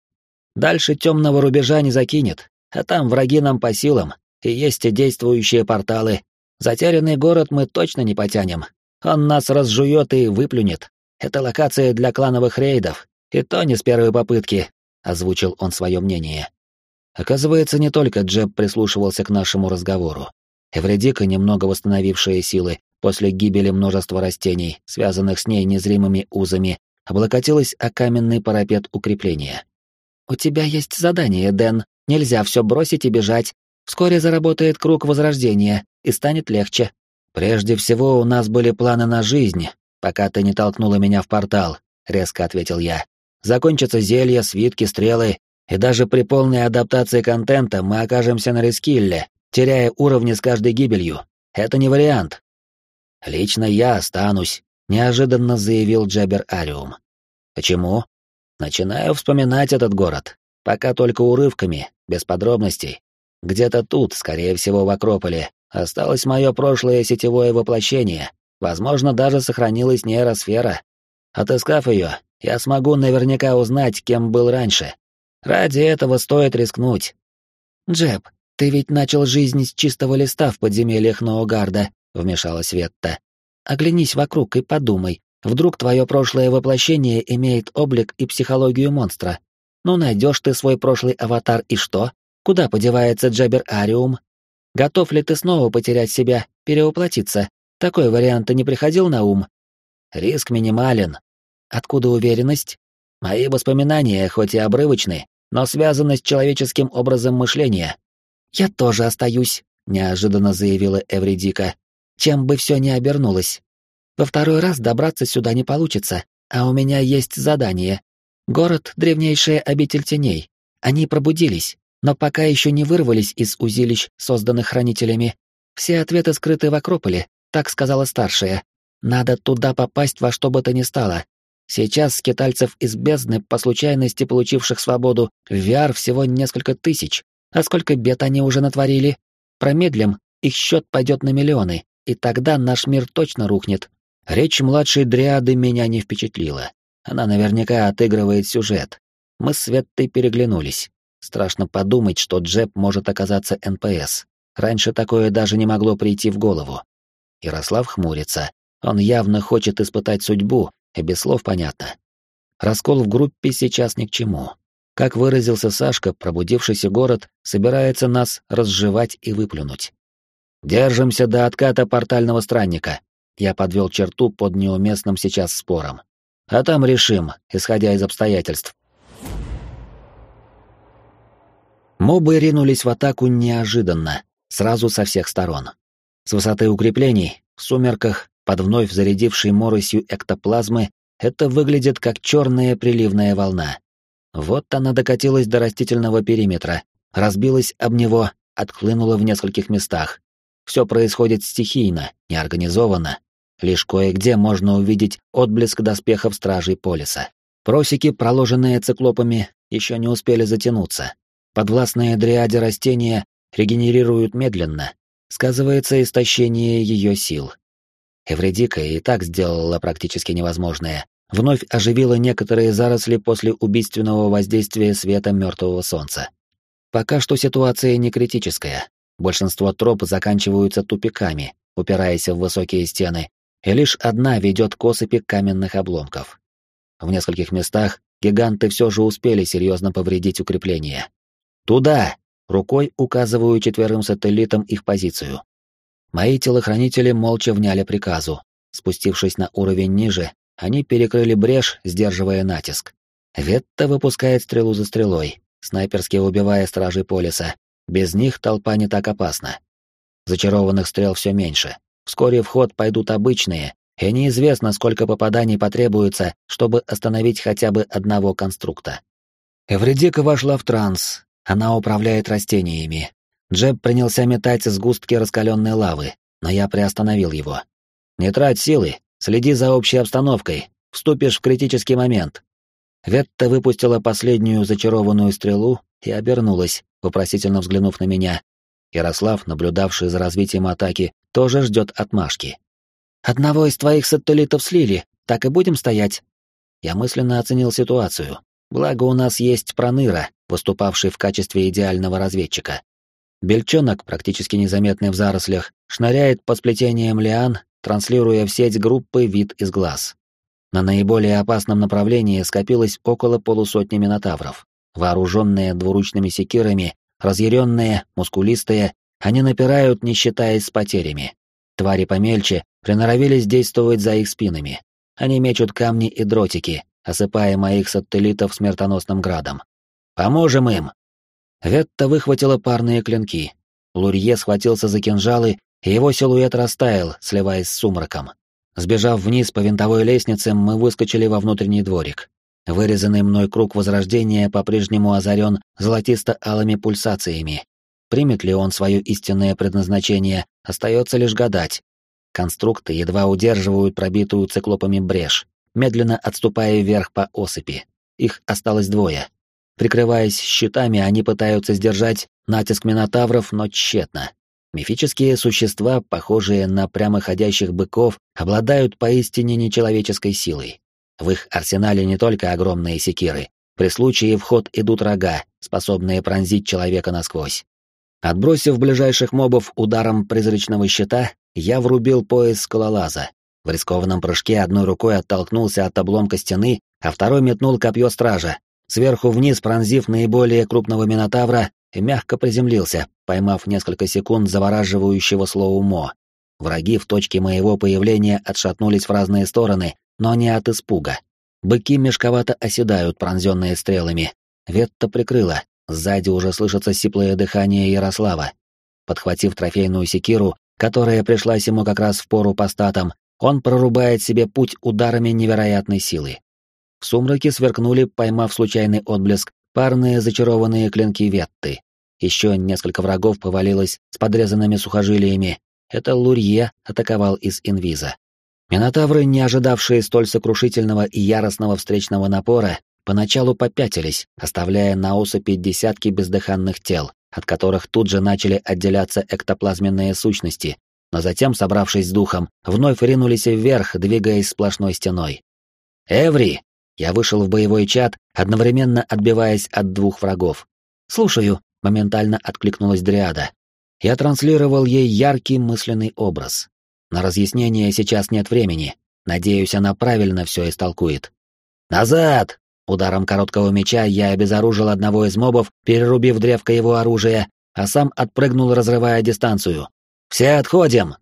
Дальше темного рубежа не закинет, а там враги нам по силам, и есть и действующие порталы. Затерянный город мы точно не потянем. Он нас разжует и выплюнет. Это локация для клановых рейдов, и то не с первой попытки, озвучил он свое мнение. Оказывается, не только Джеб прислушивался к нашему разговору. Эвредика, немного восстановившая силы, после гибели множества растений, связанных с ней незримыми узами, облокотилась о каменный парапет укрепления. «У тебя есть задание, Дэн. Нельзя все бросить и бежать. Вскоре заработает круг возрождения, и станет легче. Прежде всего, у нас были планы на жизнь, пока ты не толкнула меня в портал», — резко ответил я. «Закончатся зелья, свитки, стрелы, и даже при полной адаптации контента мы окажемся на рискилле, теряя уровни с каждой гибелью. Это не вариант. «Лично я останусь», — неожиданно заявил Джабер Ариум. «Почему?» «Начинаю вспоминать этот город. Пока только урывками, без подробностей. Где-то тут, скорее всего, в Акрополе, осталось мое прошлое сетевое воплощение. Возможно, даже сохранилась нейросфера. Отыскав ее, я смогу наверняка узнать, кем был раньше. Ради этого стоит рискнуть». «Джеб, ты ведь начал жизнь с чистого листа в подземельях Ноугарда», — вмешалась Ветта. «Оглянись вокруг и подумай, вдруг твое прошлое воплощение имеет облик и психологию монстра. Ну, найдешь ты свой прошлый аватар и что? Куда подевается Джабер Ариум? Готов ли ты снова потерять себя, перевоплотиться? Такой вариант не приходил на ум? Риск минимален. Откуда уверенность? Мои воспоминания, хоть и обрывочны, но связаны с человеческим образом мышления. Я тоже остаюсь, неожиданно заявила Эвридика чем бы все ни обернулось. Во второй раз добраться сюда не получится, а у меня есть задание. Город — древнейшая обитель теней. Они пробудились, но пока еще не вырвались из узилищ, созданных хранителями. Все ответы скрыты в Акрополе, так сказала старшая. Надо туда попасть во что бы то ни стало. Сейчас скитальцев из бездны, по случайности получивших свободу, в VR всего несколько тысяч. А сколько бед они уже натворили? Промедлим, их счет пойдет на миллионы, и тогда наш мир точно рухнет. Речь младшей дриады меня не впечатлила. Она наверняка отыгрывает сюжет. Мы с Светтой переглянулись. Страшно подумать, что Джеб может оказаться НПС. Раньше такое даже не могло прийти в голову. Ярослав хмурится. Он явно хочет испытать судьбу, и без слов понятно. Раскол в группе сейчас ни к чему. Как выразился Сашка, пробудившийся город собирается нас разжевать и выплюнуть. Держимся до отката портального странника. Я подвел черту под неуместным сейчас спором. А там решим, исходя из обстоятельств. Мобы ринулись в атаку неожиданно, сразу со всех сторон. С высоты укреплений, в сумерках, под вновь зарядившей моросью эктоплазмы, это выглядит как черная приливная волна. Вот она докатилась до растительного периметра, разбилась об него, отхлынула в нескольких местах. Все происходит стихийно, неорганизованно. Лишь кое-где можно увидеть отблеск доспехов стражей полиса. Просеки, проложенные циклопами, еще не успели затянуться. Подвластные дриаде растения регенерируют медленно. Сказывается истощение ее сил. Эвредика и так сделала практически невозможное. Вновь оживила некоторые заросли после убийственного воздействия света мертвого солнца. Пока что ситуация не критическая. Большинство троп заканчиваются тупиками, упираясь в высокие стены, и лишь одна ведет к осыпи каменных обломков. В нескольких местах гиганты все же успели серьезно повредить укрепления. «Туда!» — рукой указываю четверым сателлитам их позицию. Мои телохранители молча вняли приказу. Спустившись на уровень ниже, они перекрыли брешь, сдерживая натиск. Ветта выпускает стрелу за стрелой, снайперски убивая стражей полиса. Без них толпа не так опасна. Зачарованных стрел все меньше. Вскоре в ход пойдут обычные, и неизвестно, сколько попаданий потребуется, чтобы остановить хотя бы одного конструкта. Эвредика вошла в транс. Она управляет растениями. Джеб принялся метать сгустки раскаленной лавы, но я приостановил его. «Не трать силы, следи за общей обстановкой, вступишь в критический момент». Ветта выпустила последнюю зачарованную стрелу и обернулась, вопросительно взглянув на меня. Ярослав, наблюдавший за развитием атаки, тоже ждет отмашки. «Одного из твоих сателлитов слили, так и будем стоять?» Я мысленно оценил ситуацию. Благо у нас есть Проныра, выступавший в качестве идеального разведчика. Бельчонок, практически незаметный в зарослях, шныряет по сплетениям лиан, транслируя в сеть группы вид из глаз. На наиболее опасном направлении скопилось около полусотни минотавров. Вооруженные двуручными секирами, разъяренные, мускулистые, они напирают, не считаясь с потерями. Твари помельче приноровились действовать за их спинами. Они мечут камни и дротики, осыпая моих сателлитов смертоносным градом. «Поможем им!» Ветта выхватила парные клинки. Лурье схватился за кинжалы, и его силуэт растаял, сливаясь с сумраком. Сбежав вниз по винтовой лестнице, мы выскочили во внутренний дворик. Вырезанный мной круг возрождения по-прежнему озарен золотисто-алыми пульсациями, Примет ли он свое истинное предназначение, остается лишь гадать. Конструкты едва удерживают пробитую циклопами брешь, медленно отступая вверх по осыпи. Их осталось двое. Прикрываясь щитами, они пытаются сдержать натиск минотавров, но тщетно. Мифические существа, похожие на прямоходящих быков, обладают поистине нечеловеческой силой. В их арсенале не только огромные секиры. При случае в ход идут рога, способные пронзить человека насквозь. Отбросив ближайших мобов ударом призрачного щита, я врубил пояс скалолаза. В рискованном прыжке одной рукой оттолкнулся от обломка стены, а второй метнул копье стража. Сверху вниз пронзив наиболее крупного минотавра и мягко приземлился, поймав несколько секунд завораживающего слоу мо. Враги в точке моего появления отшатнулись в разные стороны, но не от испуга. Быки мешковато оседают, пронзенные стрелами. Ветта прикрыла, Сзади уже слышится сиплое дыхание Ярослава. Подхватив трофейную секиру, которая пришлась ему как раз в пору по статам, он прорубает себе путь ударами невероятной силы. В сумраке сверкнули, поймав случайный отблеск, парные зачарованные клинки Ветты. Еще несколько врагов повалилось с подрезанными сухожилиями. Это Лурье атаковал из инвиза. Минотавры, не ожидавшие столь сокрушительного и яростного встречного напора, поначалу попятились, оставляя на осыпи десятки бездыханных тел, от которых тут же начали отделяться эктоплазменные сущности, но затем, собравшись с духом, вновь ринулись вверх, двигаясь сплошной стеной. «Эври!» Я вышел в боевой чат, одновременно отбиваясь от двух врагов. «Слушаю», — моментально откликнулась Дриада. Я транслировал ей яркий мысленный образ. На разъяснение сейчас нет времени. Надеюсь, она правильно все истолкует. «Назад!» Ударом короткого меча я обезоружил одного из мобов, перерубив древко его оружия, а сам отпрыгнул, разрывая дистанцию. «Все отходим!»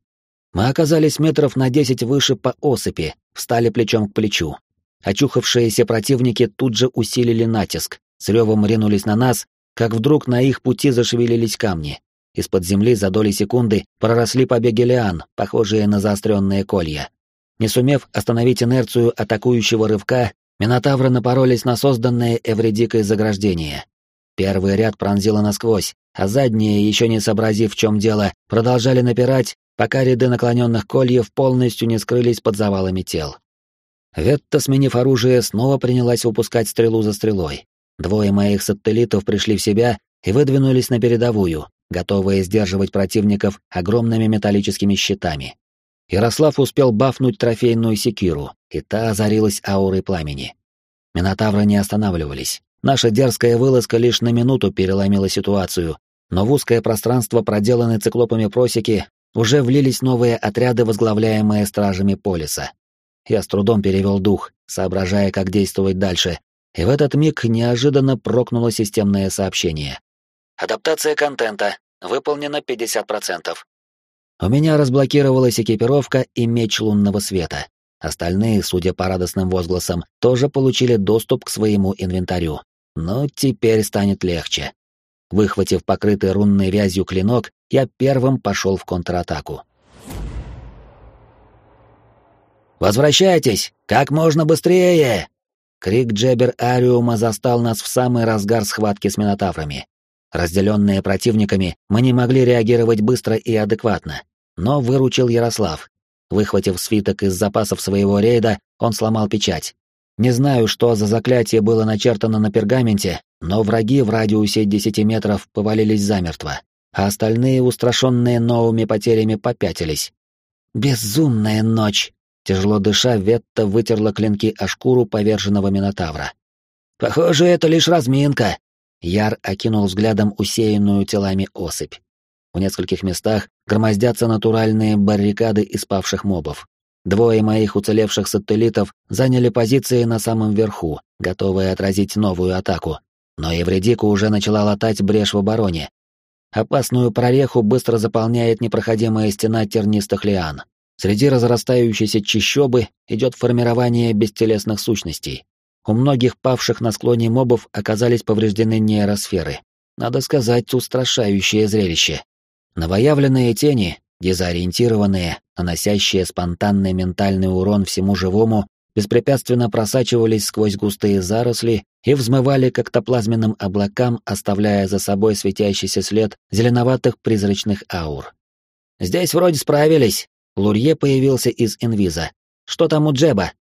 Мы оказались метров на десять выше по осыпи, встали плечом к плечу. Очухавшиеся противники тут же усилили натиск, с ревом ринулись на нас, как вдруг на их пути зашевелились камни. Из-под земли за доли секунды проросли побеги лиан, похожие на заостренные колья. Не сумев остановить инерцию атакующего рывка, Минотавры напоролись на созданное Эвредикой заграждение. Первый ряд пронзило насквозь, а задние, еще не сообразив, в чем дело, продолжали напирать, пока ряды наклоненных кольев полностью не скрылись под завалами тел. Ветта, сменив оружие, снова принялась выпускать стрелу за стрелой. Двое моих сателлитов пришли в себя и выдвинулись на передовую, готовые сдерживать противников огромными металлическими щитами. Ярослав успел бафнуть трофейную секиру, и та озарилась аурой пламени. Минотавры не останавливались. Наша дерзкая вылазка лишь на минуту переломила ситуацию, но в узкое пространство, проделанное циклопами просеки, уже влились новые отряды, возглавляемые стражами полиса. Я с трудом перевел дух, соображая, как действовать дальше, и в этот миг неожиданно прокнуло системное сообщение. Адаптация контента. Выполнена 50%. У меня разблокировалась экипировка и меч лунного света. Остальные, судя по радостным возгласам, тоже получили доступ к своему инвентарю. Но теперь станет легче. Выхватив покрытый рунной вязью клинок, я первым пошел в контратаку. «Возвращайтесь! Как можно быстрее!» Крик Джебер Ариума застал нас в самый разгар схватки с минотаврами. Разделенные противниками, мы не могли реагировать быстро и адекватно. Но выручил Ярослав. Выхватив свиток из запасов своего рейда, он сломал печать. Не знаю, что за заклятие было начертано на пергаменте, но враги в радиусе десяти метров повалились замертво, а остальные, устрашенные новыми потерями, попятились. «Безумная ночь!» Тяжело дыша, Ветта вытерла клинки о шкуру поверженного Минотавра. «Похоже, это лишь разминка!» Яр окинул взглядом усеянную телами осыпь. В нескольких местах громоздятся натуральные баррикады из павших мобов. Двое моих уцелевших сателлитов заняли позиции на самом верху, готовые отразить новую атаку. Но Евредика уже начала латать брешь в обороне. Опасную прореху быстро заполняет непроходимая стена тернистых лиан. Среди разрастающейся чащобы идет формирование бестелесных сущностей. У многих павших на склоне мобов оказались повреждены нейросферы. Надо сказать, устрашающее зрелище. Новоявленные тени, дезориентированные, наносящие спонтанный ментальный урон всему живому, беспрепятственно просачивались сквозь густые заросли и взмывали к эктоплазменным облакам, оставляя за собой светящийся след зеленоватых призрачных аур. «Здесь вроде справились», — Лурье появился из инвиза. «Что там у Джеба?»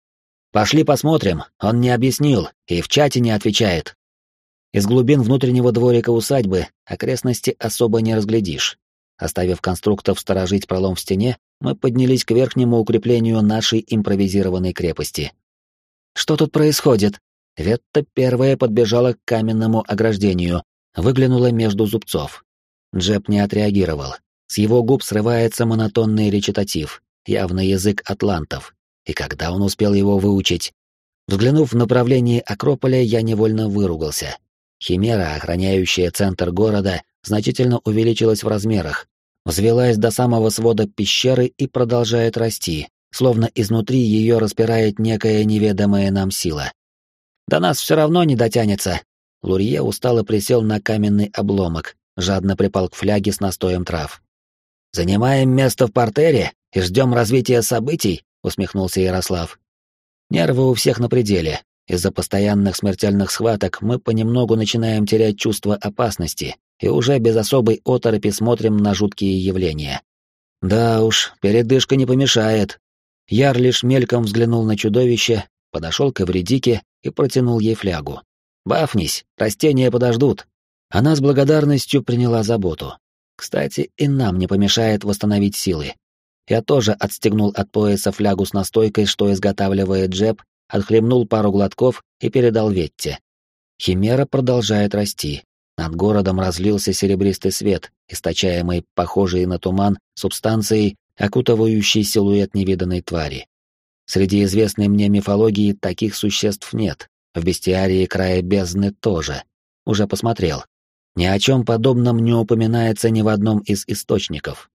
«Пошли посмотрим, он не объяснил и в чате не отвечает». Из глубин внутреннего дворика усадьбы окрестности особо не разглядишь. Оставив конструктов сторожить пролом в стене, мы поднялись к верхнему укреплению нашей импровизированной крепости. «Что тут происходит?» Ветта первая подбежала к каменному ограждению, выглянула между зубцов. Джеб не отреагировал. С его губ срывается монотонный речитатив, явно язык атлантов. И когда он успел его выучить? Взглянув в направлении Акрополя, я невольно выругался. Химера, охраняющая центр города, значительно увеличилась в размерах, взвелась до самого свода пещеры и продолжает расти, словно изнутри ее распирает некая неведомая нам сила. «До нас все равно не дотянется!» Лурье устало присел на каменный обломок, жадно припал к фляге с настоем трав. «Занимаем место в портере и ждем развития событий?» — усмехнулся Ярослав. «Нервы у всех на пределе. Из-за постоянных смертельных схваток мы понемногу начинаем терять чувство опасности и уже без особой оторопи смотрим на жуткие явления. Да уж, передышка не помешает. Яр лишь мельком взглянул на чудовище, подошел к Эвредике и протянул ей флягу. «Бафнись, растения подождут». Она с благодарностью приняла заботу. Кстати, и нам не помешает восстановить силы. Я тоже отстегнул от пояса флягу с настойкой, что изготавливает Джеб, отхлебнул пару глотков и передал Ветте. Химера продолжает расти. Над городом разлился серебристый свет, источаемый, похожий на туман, субстанцией, окутывающей силуэт невиданной твари. Среди известной мне мифологии таких существ нет, в бестиарии края бездны тоже. Уже посмотрел. Ни о чем подобном не упоминается ни в одном из источников.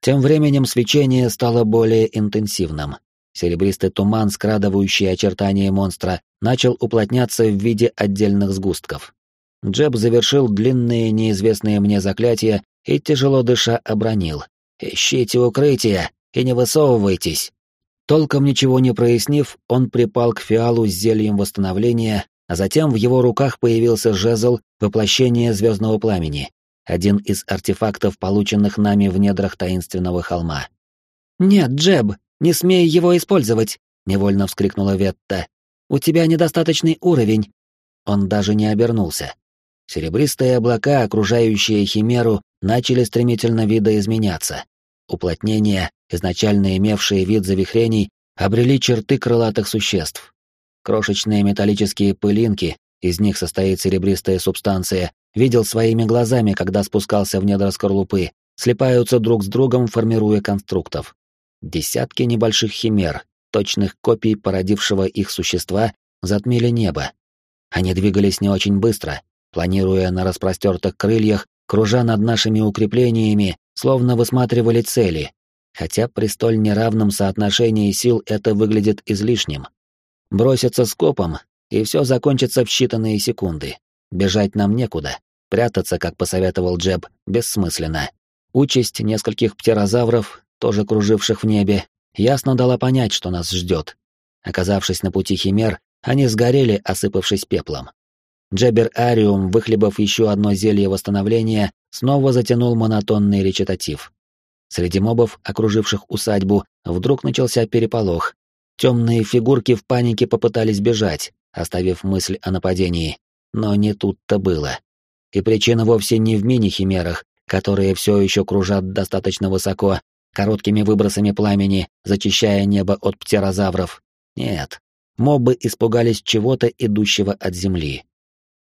Тем временем свечение стало более интенсивным. Серебристый туман, скрадывающий очертания монстра, начал уплотняться в виде отдельных сгустков. Джеб завершил длинные неизвестные мне заклятия и, тяжело дыша, обронил. «Ищите укрытие и не высовывайтесь!» Толком ничего не прояснив, он припал к фиалу с зельем восстановления, а затем в его руках появился жезл воплощения звездного пламени, один из артефактов, полученных нами в недрах таинственного холма. «Нет, Джеб, не смей его использовать!» — невольно вскрикнула Ветта. «У тебя недостаточный уровень!» Он даже не обернулся. Серебристые облака, окружающие Химеру, начали стремительно видоизменяться. Уплотнения, изначально имевшие вид завихрений, обрели черты крылатых существ. Крошечные металлические пылинки, из них состоит серебристая субстанция, видел своими глазами, когда спускался в недра скорлупы, слипаются друг с другом, формируя конструктов. Десятки небольших химер, точных копий породившего их существа, затмили небо. Они двигались не очень быстро, планируя на распростертых крыльях, кружа над нашими укреплениями, словно высматривали цели, хотя при столь неравном соотношении сил это выглядит излишним. Бросятся скопом, и все закончится в считанные секунды. Бежать нам некуда. Прятаться, как посоветовал Джеб, бессмысленно. Участь нескольких птерозавров, тоже круживших в небе, ясно дала понять, что нас ждет. Оказавшись на пути химер, они сгорели, осыпавшись пеплом. Джебер Ариум, выхлебав еще одно зелье восстановления, снова затянул монотонный речитатив. Среди мобов, окруживших усадьбу, вдруг начался переполох. Темные фигурки в панике попытались бежать, оставив мысль о нападении. Но не тут-то было. И причина вовсе не в мини-химерах, которые все еще кружат достаточно высоко, короткими выбросами пламени, зачищая небо от птерозавров. Нет, мобы испугались чего-то, идущего от земли.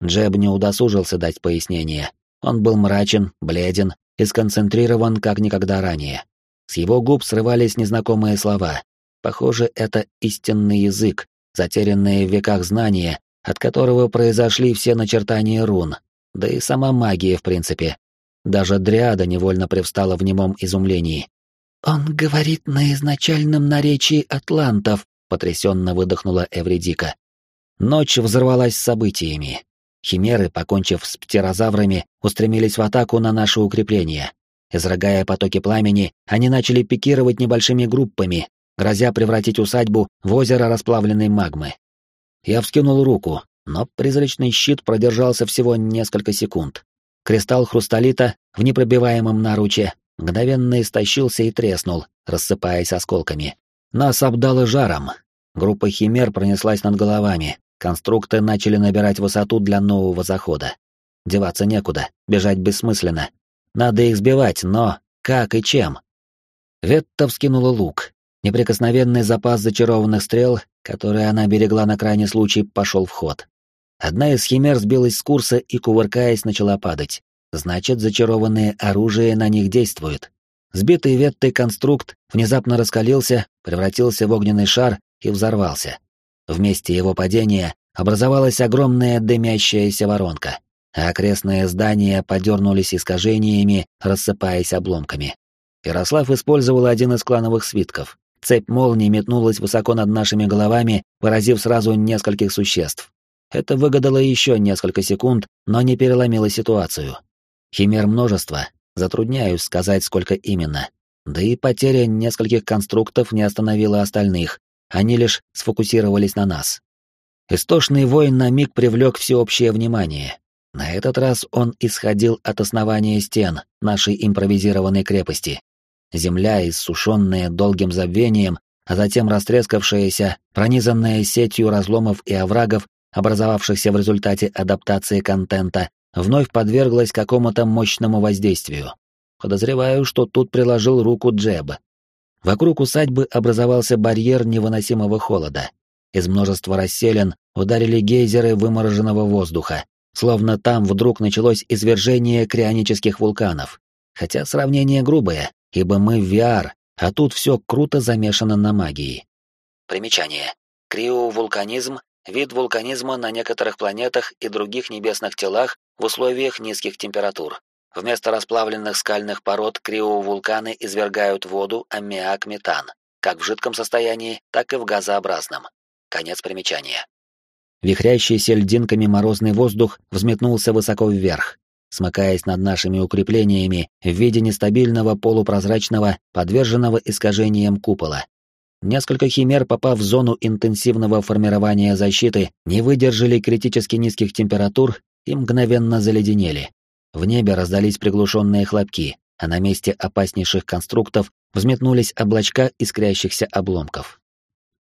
Джеб не удосужился дать пояснение. Он был мрачен, бледен и сконцентрирован как никогда ранее. С его губ срывались незнакомые слова. Похоже, это истинный язык, затерянные в веках знания, от которого произошли все начертания рун, да и сама магия, в принципе. Даже Дриада невольно привстала в немом изумлении. «Он говорит на изначальном наречии атлантов», — потрясенно выдохнула Эвредика. Ночь взорвалась событиями. Химеры, покончив с птерозаврами, устремились в атаку на наши укрепления. Изрыгая потоки пламени, они начали пикировать небольшими группами, грозя превратить усадьбу в озеро расплавленной магмы. Я вскинул руку, но призрачный щит продержался всего несколько секунд. Кристалл хрусталита в непробиваемом наруче мгновенно истощился и треснул, рассыпаясь осколками. Нас обдало жаром. Группа химер пронеслась над головами, Конструкты начали набирать высоту для нового захода. Деваться некуда, бежать бессмысленно. Надо их сбивать, но как и чем? Ветта вскинула лук. Неприкосновенный запас зачарованных стрел, которые она берегла на крайний случай, пошел в ход. Одна из химер сбилась с курса и, кувыркаясь, начала падать. Значит, зачарованное оружие на них действует. Сбитый веттой конструкт внезапно раскалился, превратился в огненный шар и взорвался. В месте его падения образовалась огромная дымящаяся воронка, а окрестные здания подернулись искажениями, рассыпаясь обломками. Ярослав использовал один из клановых свитков. Цепь молний метнулась высоко над нашими головами, поразив сразу нескольких существ. Это выгадало еще несколько секунд, но не переломило ситуацию. Химер множество, затрудняюсь сказать, сколько именно. Да и потеря нескольких конструктов не остановила остальных, они лишь сфокусировались на нас. Истошный воин на миг привлек всеобщее внимание. На этот раз он исходил от основания стен нашей импровизированной крепости. Земля, иссушенная долгим забвением, а затем растрескавшаяся, пронизанная сетью разломов и оврагов, образовавшихся в результате адаптации контента, вновь подверглась какому-то мощному воздействию. Подозреваю, что тут приложил руку Джеб. Вокруг усадьбы образовался барьер невыносимого холода. Из множества расселен ударили гейзеры вымороженного воздуха, словно там вдруг началось извержение крионических вулканов. Хотя сравнение грубое, ибо мы в VR, а тут все круто замешано на магии. Примечание. Криовулканизм — вид вулканизма на некоторых планетах и других небесных телах в условиях низких температур. Вместо расплавленных скальных пород криовулканы извергают воду, аммиак, метан, как в жидком состоянии, так и в газообразном. Конец примечания. Вихрящийся льдинками морозный воздух взметнулся высоко вверх, смыкаясь над нашими укреплениями в виде нестабильного полупрозрачного, подверженного искажениям купола. Несколько химер, попав в зону интенсивного формирования защиты, не выдержали критически низких температур и мгновенно заледенели. В небе раздались приглушенные хлопки, а на месте опаснейших конструктов взметнулись облачка искрящихся обломков.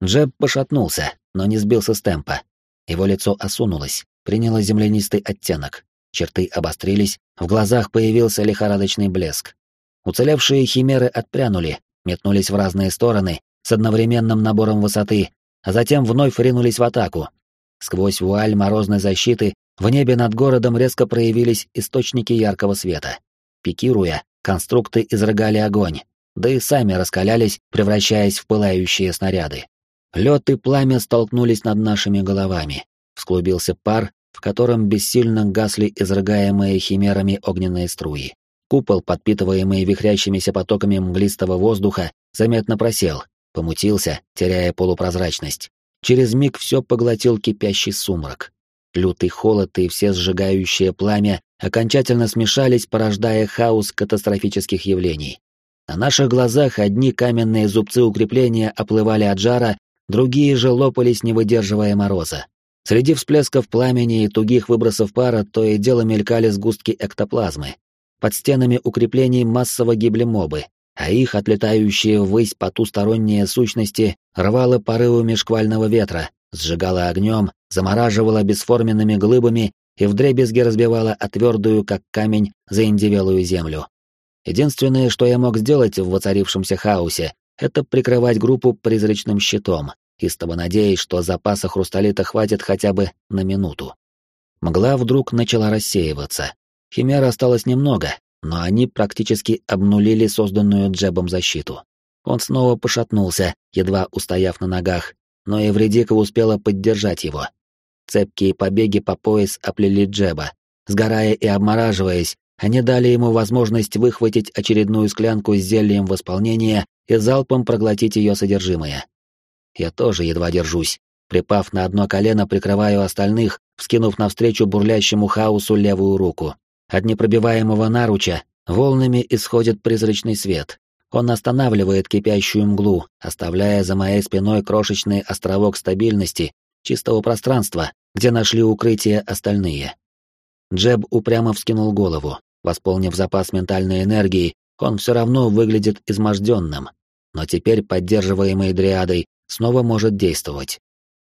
Джеб пошатнулся, но не сбился с темпа. Его лицо осунулось, приняло землянистый оттенок. Черты обострились, в глазах появился лихорадочный блеск. Уцелевшие химеры отпрянули, метнулись в разные стороны с одновременным набором высоты, а затем вновь ринулись в атаку. Сквозь вуаль морозной защиты в небе над городом резко проявились источники яркого света. Пикируя, конструкты изрыгали огонь, да и сами раскалялись, превращаясь в пылающие снаряды. Лед и пламя столкнулись над нашими головами. Всклубился пар, в котором бессильно гасли изрыгаемые химерами огненные струи. Купол, подпитываемый вихрящимися потоками мглистого воздуха, заметно просел, помутился, теряя полупрозрачность. Через миг все поглотил кипящий сумрак. Лютый холод и все сжигающее пламя окончательно смешались, порождая хаос катастрофических явлений. На наших глазах одни каменные зубцы укрепления оплывали от жара, другие же лопались, не выдерживая мороза. Среди всплесков пламени и тугих выбросов пара то и дело мелькали сгустки эктоплазмы. Под стенами укреплений массово гибли мобы, а их отлетающие ввысь потусторонние сущности рвало порывами шквального ветра, сжигало огнем, замораживало бесформенными глыбами и вдребезги разбивало отвердую, как камень, заиндевелую землю. Единственное, что я мог сделать в воцарившемся хаосе, это прикрывать группу призрачным щитом, истово надеясь, что запаса хрусталита хватит хотя бы на минуту. Мгла вдруг начала рассеиваться. Химер осталось немного, но они практически обнулили созданную Джебом защиту. Он снова пошатнулся, едва устояв на ногах, но Эвредика успела поддержать его. Цепкие побеги по пояс оплели Джеба. Сгорая и обмораживаясь, они дали ему возможность выхватить очередную склянку с зельем восполнения и залпом проглотить ее содержимое. Я тоже едва держусь. Припав на одно колено, прикрываю остальных, вскинув навстречу бурлящему хаосу левую руку. От непробиваемого наруча волнами исходит призрачный свет. Он останавливает кипящую мглу, оставляя за моей спиной крошечный островок стабильности, чистого пространства, где нашли укрытие остальные. Джеб упрямо вскинул голову. Восполнив запас ментальной энергии, он все равно выглядит изможденным. Но теперь, поддерживаемый дриадой, снова может действовать.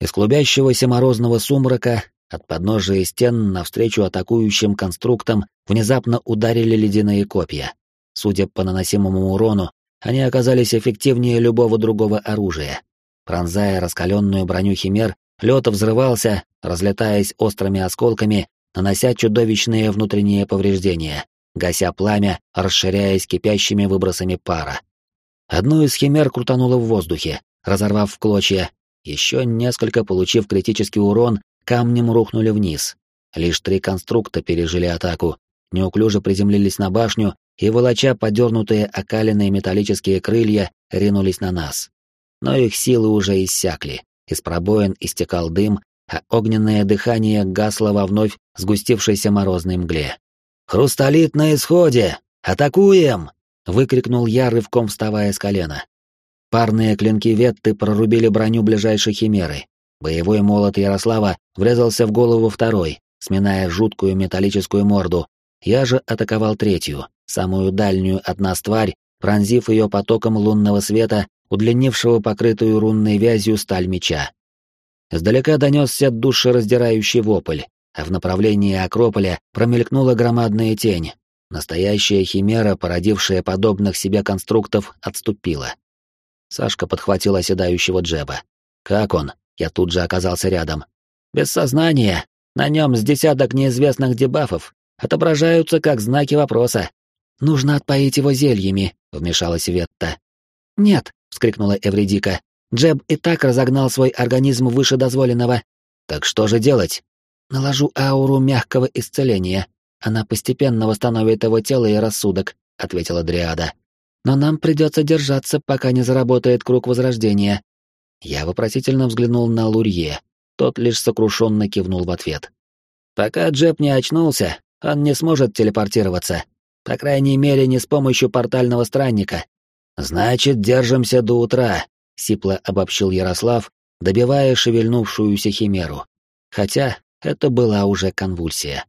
Из клубящегося морозного сумрака от подножия стен навстречу атакующим конструктам внезапно ударили ледяные копья. Судя по наносимому урону, они оказались эффективнее любого другого оружия. Пронзая раскаленную броню химер, лед взрывался, разлетаясь острыми осколками, нанося чудовищные внутренние повреждения, гася пламя, расширяясь кипящими выбросами пара. Одну из химер крутануло в воздухе, разорвав в клочья. Еще несколько, получив критический урон, камнем рухнули вниз. Лишь три конструкта пережили атаку, неуклюже приземлились на башню и, волоча подернутые окаленные металлические крылья, ринулись на нас. Но их силы уже иссякли, из пробоин истекал дым, а огненное дыхание гасло во вновь сгустившейся морозной мгле. «Хрусталит на исходе! Атакуем!» — выкрикнул я, рывком вставая с колена. Парные клинки Ветты прорубили броню ближайшей химеры. Боевой молот Ярослава врезался в голову второй, сминая жуткую металлическую морду. Я же атаковал третью, самую дальнюю от нас тварь, пронзив ее потоком лунного света, удлинившего покрытую рунной вязью сталь меча. Издалека донесся душераздирающий вопль, а в направлении Акрополя промелькнула громадная тень. Настоящая химера, породившая подобных себе конструктов, отступила. Сашка подхватил оседающего Джеба. «Как он?» Я тут же оказался рядом. «Без сознания. На нем с десяток неизвестных дебафов. Отображаются как знаки вопроса. Нужно отпоить его зельями», — вмешалась Ветта. «Нет», — вскрикнула Эвредика. «Джеб и так разогнал свой организм выше дозволенного». «Так что же делать?» «Наложу ауру мягкого исцеления. Она постепенно восстановит его тело и рассудок», — ответила Дриада. «Но нам придется держаться, пока не заработает круг возрождения». Я вопросительно взглянул на Лурье. Тот лишь сокрушенно кивнул в ответ. «Пока Джеб не очнулся, он не сможет телепортироваться. По крайней мере, не с помощью портального странника. Значит, держимся до утра, сипло обобщил Ярослав, добивая шевельнувшуюся химеру. Хотя это была уже конвульсия.